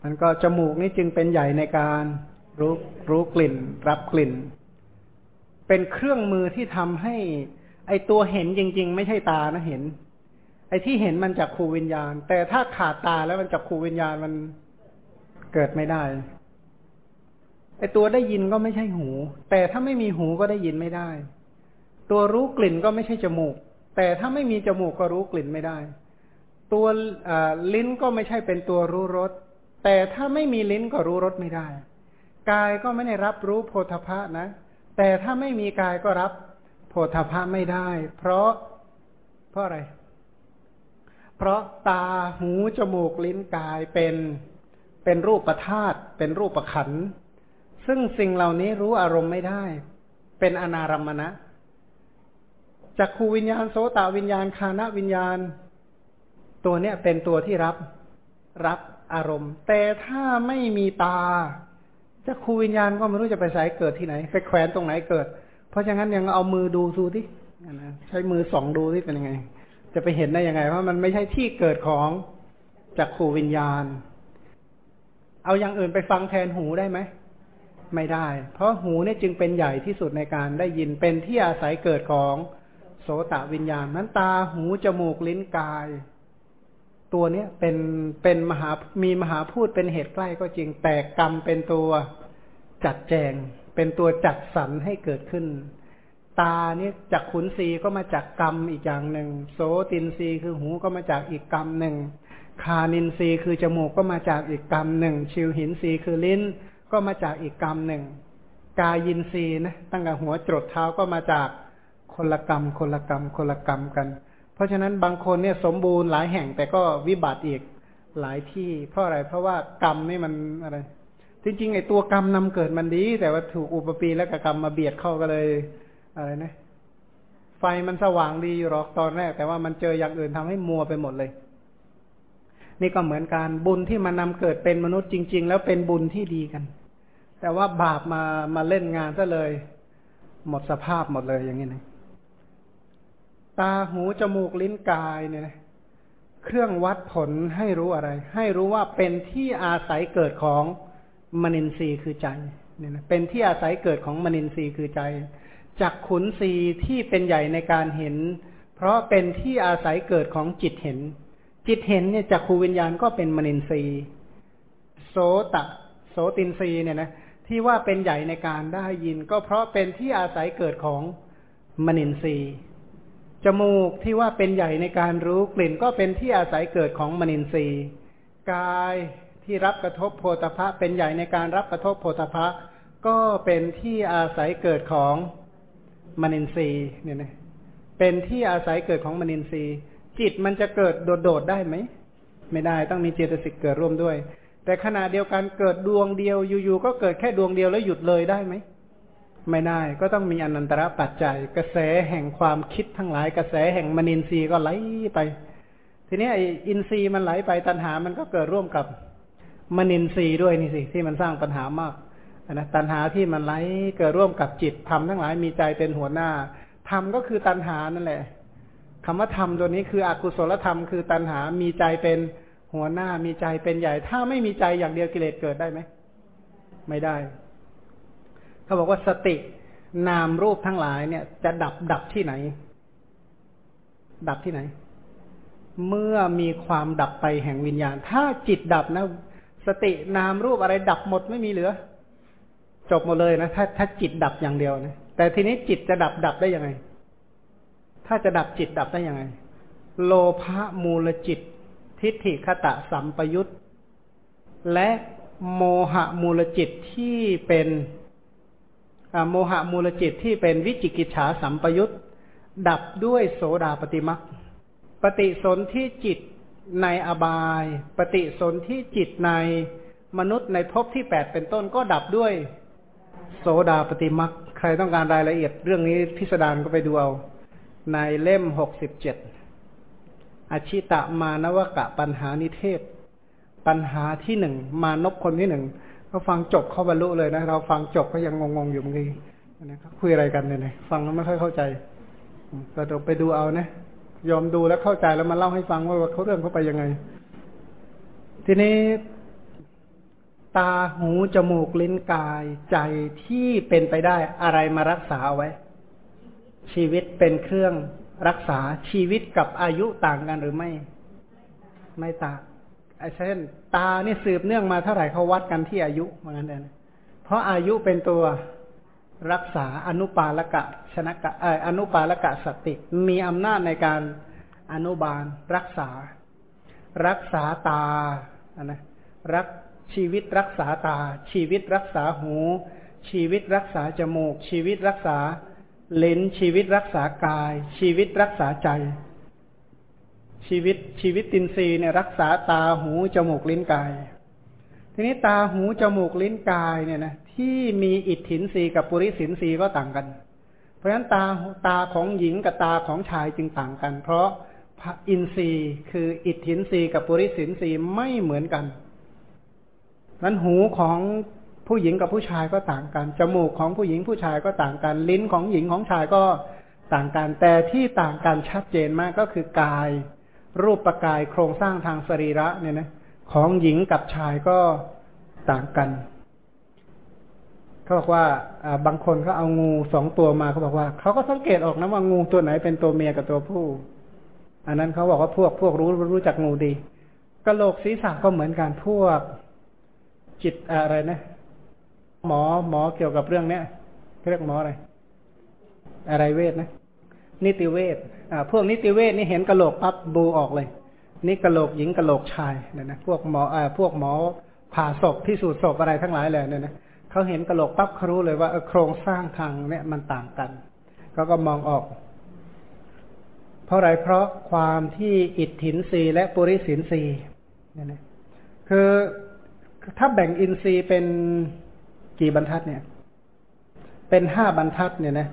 มันก็จมูกนี่จึงเป็นใหญ่ในการรู้รู้กลิ่น รับกลิ่น เป็นเครื่องมือที่ทำให้ ไอตัวเห็นจริง ๆ ไม่ใช่ตานะเห็น ไอที่เห็นมันจากครูวิญญาณ แต่ถ้าขาดตาแล้วมันจากครูวิญญาณมันเกิดไม่ได้ ไอตัวได้ยินก็ไม่ใช่หู แต่ถ้าไม่มีหูก็ได้ยินไม่ได้ ตัวรู้กลิ่นก็ไม่ใช่จมูก แต่ถ้าไม่มีจมูกก็รู้กลิ่นไม่ได้ ตัวลิ้นก็ไม่ใช่เป็นตัวรู้รส แต่ถ้าไม่มีลิ้นก็รู้รสไม่ได้ กายก็ไม่ได้รับรู้โพธพะนะ แต่ถ้าไม่มีกายก็รับโพธพะไม่ได้ เพราะ เพราะอะไร เพราะตาหูจมูกลิ้นกายเป็นเป็นรูปประธาตเป็นรูปประขัน ซึ่งสิ่งเหล่านี้รู้อารมณ์ไม่ได้ เป็นอนารมณะจักขูวิญญาณโสตวิญญาณคานวิญญาณ ตัวเนี้ยเป็นตัวที่รับรับอารมณ์ แต่ถ้าไม่มีตาจักขูวิญญาณก็ไม่รู้จะไปใส่เกิดที่ไหนไปแขวนตรงไหนเกิด เพราะฉะนั้นยังเอามือดูดูที่ใช้มือสองดูที่เป็นยังไง จะไปเห็นได้ยังไงเพราะมันไม่ใช่ที่เกิดของจักขูวิญญาณ เอาอย่างอื่นไปฟังแทนหูได้ไหม ไม่ได้ เพราะหูนี่จึงเป็นใหญ่ที่สุดในการได้ยินเป็นที่อาศัยเกิดของโสตวิญญาณนั้นตาหูจมูกลิ้นกาย ตัวเนี้ยเป็นเป็นมหามีมหาพูดเป็นเหตุใกล้ก็จริงแต่กรรมเป็นตัวจัดแจง เป็นตัวจัดสรรให้เกิดขึ้น ตาเนี่ยจากขุนศีก็มาจากกรรมอีกอย่างหนึ่งโสตินรีคือหูก็มาจากอีกกรรมหนึ่งคานินรีคือจมูกก็มาจากอีกกรรมหนึ่ง ชิวหินรีคือลิ้น ก็มาจากอีกกรรมหนึ่ง กายินรีนะตั้งแต่หัวจดเท้าก็มาจากคนละกรรม คนละกรรม คนละกรรมกัน เพราะฉะนั้นบางคนเนี่ยสมบูรณ์หลายแห่งแต่ก็วิบัติอีกหลายที่ เพราะอะไร เพราะว่ากรรมนี่มันอะไร จริงๆไอ้ตัวกรรมนำเกิดมันดี แต่ว่าถูกอุปปีและกรรมมาเบียดเข้าก็เลยอะไรนะ ไฟมันสว่างดีอยู่หรอกตอนแรก แต่ว่ามันเจออย่างอื่นทำให้มัวไปหมดเลย นี่ก็เหมือนการบุญที่มานำเกิดเป็นมนุษย์จริง ๆ แล้วเป็นบุญที่ดีกัน แต่ว่าบาปมามาเล่นงานซะเลย หมดสภาพหมดเลยอย่างนี้นะตาหูจมูกลิ้นกายเนี่ยนะเครื่องวัดผลให้รู้อะไร ให้รู้ว่าเป็นที่อาศัยเกิดของมนินทรีย์คือใจเนี่ยนะเป็นที่อาศัยเกิดของมนินทรีย์คือใจจักขุนศีที่เป็นใหญ่ในการเห็น เพราะเป็นที่อาศัยเกิดของจิตเห็น จิตเห็นเนี่ยจักขูวิญญาณก็เป็นมนินทรีย์โสตะโสตินทรีย์เนี่ยนะ ที่ว่าเป็นใหญ่ในการได้ยิน ก็เพราะเป็นที่อาศัยเกิดของมนินทรีย์จมูกที่ว่าเป็นใหญ่ในการรู้กลิ่น ก็เป็นที่อาศัยเกิดของมนินทรีย์กายที่รับกระทบโพธพะ เป็นใหญ่ในการรับกระทบโพธพะ ก็เป็นที่อาศัยเกิดของมนินทรีย์เนี่ยนะเป็นที่อาศัยเกิดของมนินทรีย์ จิตมันจะเกิดโดดๆได้ไหม ไม่ได้ต้องมีเจตสิกเกิดร่วมด้วย แต่ขณะเดียวกันเกิดดวงเดียวอยู่ๆก็เกิดแค่ดวงเดียวแล้วหยุดเลยได้ไหมไม่ได้ก็ต้องมีอนันตระปัจจัย กระแสแห่งความคิดทั้งหลาย กระแสแห่งมนินทรีย์ก็ไหลไป ทีนี้ไอ้อินทรีย์มันไหลไปตัณหามันก็เกิดร่วมกับมนินทรีย์ด้วยนี่สิที่มันสร้างปัญหามากนะตัณหาที่มันไหลเกิดร่วมกับจิตธรรมทั้งหลายมีใจเป็นหัวหน้าธรรมก็คือตัณหานั่นแหละคำว่าธรรมตัวนี้คืออกุศลธรรม คือตัณหามีใจเป็น หัวหน้ามีใจเป็นใหญ่ ถ้าไม่มีใจอย่างเดียวกิเลสเกิดได้ไหม ไม่ได้ เขาบอกว่าสตินามรูปทั้งหลายเนี่ย จะดับดับที่ไหน ดับที่ไหน เมื่อมีความดับไปแห่งวิญญาณ ถ้าจิตดับนะสตินามรูปอะไรดับหมดไม่มีเหลือ จบหมดเลยนะถ้าถ้าจิตดับอย่างเดียวนะแต่ทีนี้จิตจะดับดับได้ยังไง ถ้าจะดับจิตดับได้ยังไง โลภะมูลจิต ทิฏฐิคตะสัมปยุตและโมหะมูลจิตที่เป็นโมหะมูลจิตที่เป็นวิจิกิจฉาสัมปยุตดับด้วยโสดาปฏิมักปฏิสนธิจิตในอบาย ปฏิสนธิจิตในมนุษย์ในภพที่แปดเป็นต้นก็ดับด้วยโสดาปฏิมักใครต้องการรายละเอียดเรื่องนี้พิสดารก็ไปดูเอาในเล่มหกสิบเจ็ด อชิตะมานวกะปัญหานิเทศ ปัญหาที่หนึ่งมานพคนที่หนึ่งก็ฟังจบเข้าบรรลุเลยนะ เราฟังจบก็ยังงงๆอยู่บางทีนะครับคุยอะไรกันเนี่ยฟังแล้วไม่ค่อยเข้าใจก็ต้องไปดูเอานะยอมดูแล้วเข้าใจแล้วมาเล่าให้ฟังว่าเขาเรื่องเขาไปยังไง ทีนี้ตาหูจมูกลิ้นกายใจที่เป็นไปได้อะไรมารักษาเอาไว้ ชีวิตเป็นเครื่อง รักษาชีวิตกับอายุต่างกันหรือไม่ ไม่ต่างเช่น ตาเนี่ยสืบเนื่องมาเท่าไหร่เขาวัดกันที่อายุเหมือนกันเลยเพราะอายุเป็นตัวรักษาอนุปาลกะชนะกะเอออนุปาลกะสติ มีอำนาจในการอนุบาลรักษา รักษาตานะรักชีวิตรักษาตา ชีวิตรักษาหู ชีวิตรักษาจมูก ชีวิตรักษา ลิ้นชีวิตรักษากาย ชีวิตรักษาใจ ชีวิตชีวิตตินซีเนี่ยรักษาตาหูจมูกลิ้นกาย ทีนี้ตาหูจมูกลิ้นกายเนี่ยนะที่มีอิทธินรีกับปุริสินรีก็ต่างกัน เพราะฉะนั้นตาตาของหญิงกับตาของชายจึงต่างกัน เพราะอินทรีย์คืออิทธินรีกับปุริสินรีไม่เหมือนกันนั้นหูของ ผู้หญิงกับผู้ชายก็ต่างกัน จมูกของผู้หญิงผู้ชายก็ต่างกัน ลิ้นของหญิงของชายก็ต่างกัน แต่ที่ต่างกันชัดเจนมากก็คือกาย รูปประกายโครงสร้างทางสรีระเนี่ยนะของหญิงกับชายก็ต่างกันเขาบอกว่าบางคนเขาเอางูสองตัวมาเขาบอกว่าเขาก็สังเกตออกนะว่างูตัวไหนเป็นตัวเมียกับตัวผู้ อันนั้นเขาบอกว่าพวกพวกรู้รู้จักงูดีกระโหลกศีรษะก็เหมือนกันพวกจิตอะไรนะ หมอหมอเกี่ยวกับเรื่องเนี้ยเรียกหมออะไร อะไรเวทนะ นิติเวทอ่าพวกนิติเวทนี่เห็นกระโหลกปั๊บบูออกเลย นี่กระโหลกหญิงกระโหลกชายเนี่ยนะพวกหมออ่าพวกหมอผ่าศพพิสูจน์ศพอะไรทั้งหลายเลยเนี่ยนะเขาเห็นกระโหลกปั๊บเขารู้เลยว่าโครงสร้างทางเนี่ยมันต่างกันเขาก็มองออก เพราะอะไรเพราะความที่อิทธินรีและปุริสินรีเนี่ยนะคือถ้าแบ่งอินทรีย์เป็น กี่บรรทัดเนี่ย เป็นห้าบรรทัดเนี่ยนะ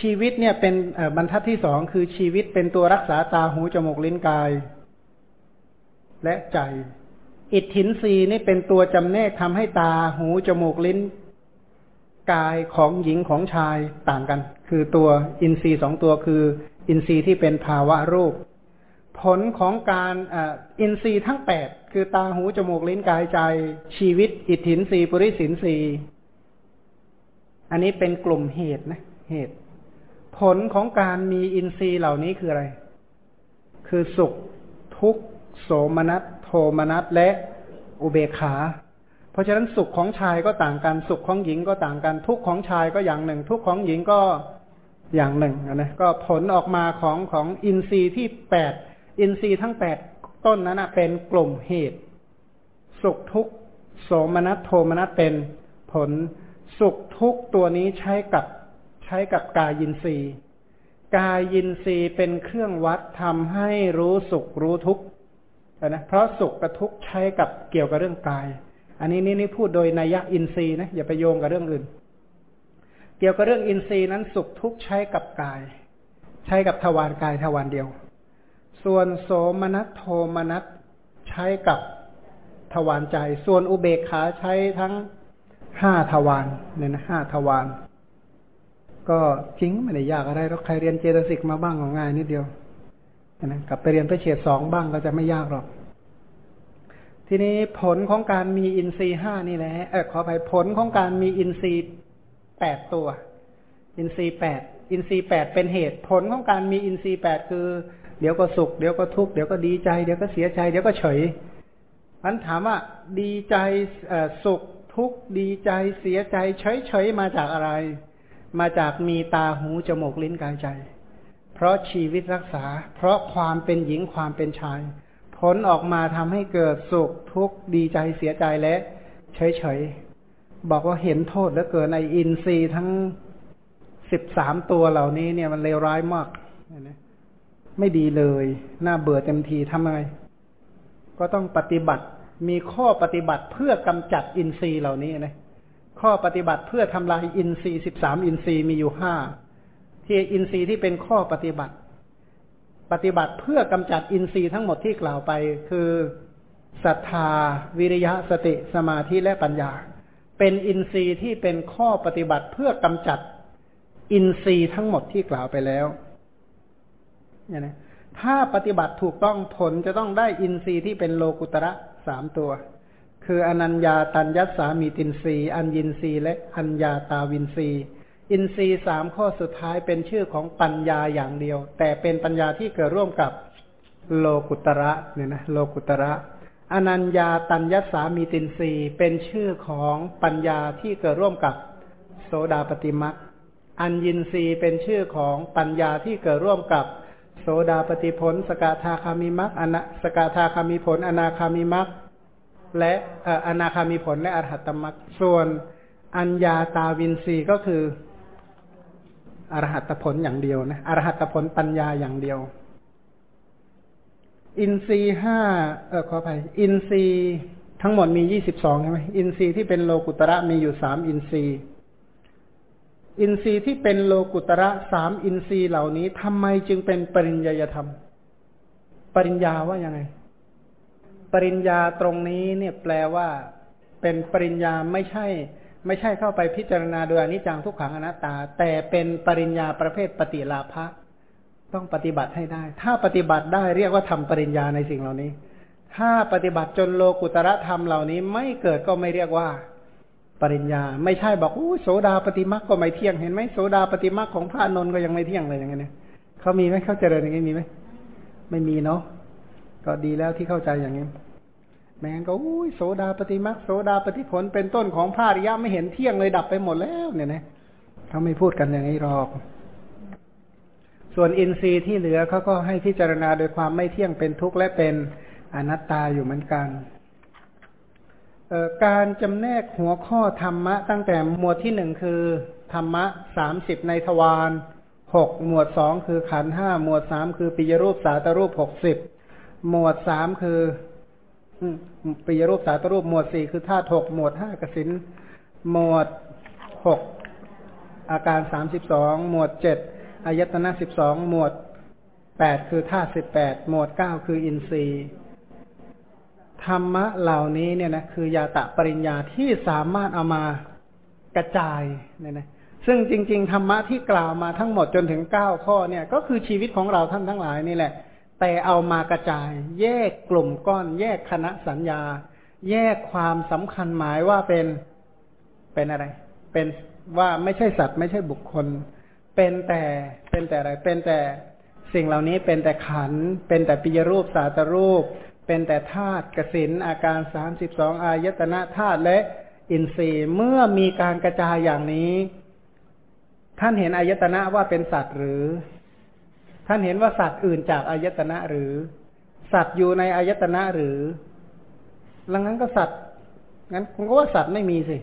ชีวิตเนี่ยเป็นบรรทัดที่สองคือชีวิตเป็นตัวรักษาตาหูจมูกลิ้นกาย และใจ อิทธินรีนี่เป็นตัวจำแนกทำให้ตาหูจมูกลิ้น กายของหญิงของชายต่างกัน คือตัวอินทรีย์สองตัวคือ อินทรีย์ที่เป็นภาวะรูป ผลของการอินทรีย์ทั้งแปด คือตาหูจมูกลิ้นกายใจ ชีวิตอิทธินรีปุริสินรีอันนี้เป็นกลุ่มเหตุนะเหตุ ผลของการมีอินทรีย์เหล่านี้คืออะไร คือสุข ทุกข์โสมนัสโทมนัสและอุเบกขา เพราะฉะนั้นสุขของชายก็ต่างกัน สุขของหญิงก็ต่างกัน ทุกของชายก็อย่างหนึ่ง ทุกของหญิงก็อย่างหนึ่งนะก็ผลออกมาของของอินทรีย์ที่แปดอินทรีย์ทั้งแปด ต้นนั้นเป็นกลุ่มเหตุ สุขทุกโสมนัสโทมนัสเป็นผล สุขทุกตัวนี้ใช้กับใช้กับกายินทรีย์กายินทรีย์เป็นเครื่องวัดทำให้รู้สุขรู้ทุกข์นะเพราะสุขกับทุกข์ใช้กับเกี่ยวกับเรื่องกาย อันนี้นี่นี่พูดโดยนัยอินทรีย์นะอย่าไปโยงกับเรื่องอื่น เกี่ยวกับเรื่องอินทรีย์นั้นสุขทุกข์ใช้กับกาย ใช้กับทวารกายทวารเดียว ส่วนโสมนัสโทมนัสใช้กับทวารใจ ส่วนอุเบกขาใช้ทั้งห้าทวารเนี่ยนะห้าทวารก็จริงไม่ได้ยากอะไรเราใครเรียนเจตสิกมาบ้างของง่ายนิดเดียวนะกลับไปเรียนพระเฉดสองบ้างก็จะไม่ยากหรอก ทีนี้ผลของการมีอินทรีย์ห้านี่แหละเออขอไปผลของการมีอินทรีย์แปดตัว อินทรีย์แปด อินทรีย์แปดเป็นเหตุผลของการมีอินทรีย์แปดคือ เดี๋ยวก็สุข เดี๋ยวก็ทุกข์เดี๋ยวก็ดีใจ เดี๋ยวก็เสียใจ เดี๋ยวก็เฉยมันถามว่า ดีใจสุขทุกข์ดีใจเสียใจ เฉยเฉยมาจากอะไร มาจากมีตาหูจมูกลิ้นกายใจ เพราะชีวิตรักษา เพราะความเป็นหญิงความเป็นชาย ผลออกมาทำให้เกิดสุขทุกข์ดีใจเสียใจและ เฉยเฉยบอกว่าเห็นโทษแล้วเกิดในอินทรีย์ทั้ง สิบสามตัวเหล่านี้เนี่ยมันเลวร้ายมากไม่ดีเลย น่าเบื่อเต็มทีทำไงก็ต้องปฏิบัติมีข้อปฏิบัติเพื่อกำจัดอินทรีย์เหล่านี้นะข้อปฏิบัติเพื่อทำลายอินทรีย์สิบสามอินทรีย์มีอยู่ห้าที่อินทรีย์ที่เป็นข้อปฏิบัติ ปฏิบัติเพื่อกำจัดอินทรีย์ทั้งหมดที่กล่าวไป คือศรัทธา วิริยะสติสมาธิและปัญญา เป็นอินทรีย์ที่เป็นข้อปฏิบัติเพื่อกำจัด อินทรีย์ทั้งหมดที่กล่าวไปแล้วเนี่ยนะถ้าปฏิบัติถูกต้องผลจะต้องได้อินทรีย์ที่เป็นโลกุตระสามตัว คืออนัญญาตัญญัสสามีตินทรีย์อัญญินทรีย์และอัญญาตาวินทรีย์อินทรีย์สามข้อสุดท้ายเป็นชื่อของปัญญาอย่างเดียว แต่เป็นปัญญาที่เกิดร่วมกับโลกุตระเนี่ยนะโลกุตระอนัญญาตัญญัสามีตินทรีย์เป็นชื่อของปัญญาที่เกิดร่วมกับโสดาปฏิมัก อัญญินรียเป็นชื่อของปัญญาที่เกิดร่วมกับโสดาปฏิผล สกทาคามิมักอนาสกทาคามิผล อนาคามิมักและอนาคามิผลและอรหัตตมักส่วนอัญญาตาวินรีก็คืออรหัตผลอย่างเดียวนะอรหัตผลปัญญาอย่างเดียว อินทรีห้าเออขออภัยอินทรีทั้งหมดมียี่สิบสองใช่ไหมอินทรีที่เป็นโลกุตระมีอยู่สามอินทรีย์ อินทรีย์ที่เป็นโลกุตระสามอินทรีย์เหล่านี้ทำไมจึงเป็นปริญญาธรรม ปริญญาว่ายังไง ปริญญาตรงนี้เนี่ยแปลว่า เป็นปริญญาไม่ใช่ ไม่ใช่เข้าไปพิจารณาโดยอนิจจังทุกขังอนัตตา แต่เป็นปริญญาประเภทปฏิลาภะต้องปฏิบัติให้ได้ ถ้าปฏิบัติได้เรียกว่าทำปริญญาในสิ่งเหล่านี้ ถ้าปฏิบัติจนโลกุตระธรรมเหล่านี้ไม่เกิดก็ไม่เรียกว่า ปริญญา ไม่ใช่บอกอู้โสดาปฏิมักก็ไม่เที่ยงเห็นไหมโสดาปฏิมักของพระนนท์ก็ยังไม่เที่ยงเลยอย่างเงี้ยเขามีไหมเขาเจริญอย่างงี้มีไหมไม่มีเนาะก็ดีแล้วที่เข้าใจอย่างนี้แม้งก็อู้โสดาปฏิมักโสดาปฏิผลเป็นต้นของพระริยะไม่เห็นเที่ยงเลยดับไปหมดแล้วเนี่ยนะเขาไม่พูดกันอย่างนี้หรอก ส่วนอินทรีย์ที่เหลือเขาก็ให้พิจารณาโดยความไม่เที่ยงเป็นทุกข์และเป็นอนัตตาอยู่เหมือนกัน การจำแนกหัวข้อธรรมะ ตั้งแต่หมวดที่หนึ่งคือ ธรรมะสามสิบในทวารหกหมวดสองคือขันห้าหมวดสามคือปิยรูปสาตรูปหกสิบหมวดสามคือปิยรูปสาตรูปหมวดสี่คือธาตุหกหมวดห้ากสินหมวดหกอาการสามสิบสองหมวดเจ็ดอายตนะสิบสองหมวดแปดคือธาตุสิบแปดหมวดเก้าคืออินทรีย์ ธรรมะเหล่านี้เนี่ยนะคือยาตะปริญญาที่สามารถเอามากระจายเนี่ยนะซึ่งจริง ๆ ธรรมะที่กล่าวมาทั้งหมดจนถึงเก้าข้อเนี่ย ก็คือชีวิตของเราท่านทั้งหลายนี่แหละ แต่เอามากระจาย แยกกลุ่มก้อน แยกคณะสัญญา แยกความสำคัญหมายว่าเป็นเป็นอะไร เป็นว่าไม่ใช่สัตว์ไม่ใช่บุคคล เป็นแต่เป็นแต่อะไร เป็นแต่สิ่งเหล่านี้เป็นแต่ขัน เป็นแต่ปิยรูปสาตรูป เป็นแต่ธาตุกสินอาการสามสิบสองอายตนะธาตุและอินทรีย์เมื่อมีการกระจายอย่างนี้ ท่านเห็นอายตนะว่าเป็นสัตว์หรือ ท่านเห็นว่าสัตว์อื่นจากอายตนะหรือ สัตว์อยู่ในอายตนะหรือหลังนั้นก็สัตว์งั้นผมก็ว่าสัตว์ไม่มีสิเ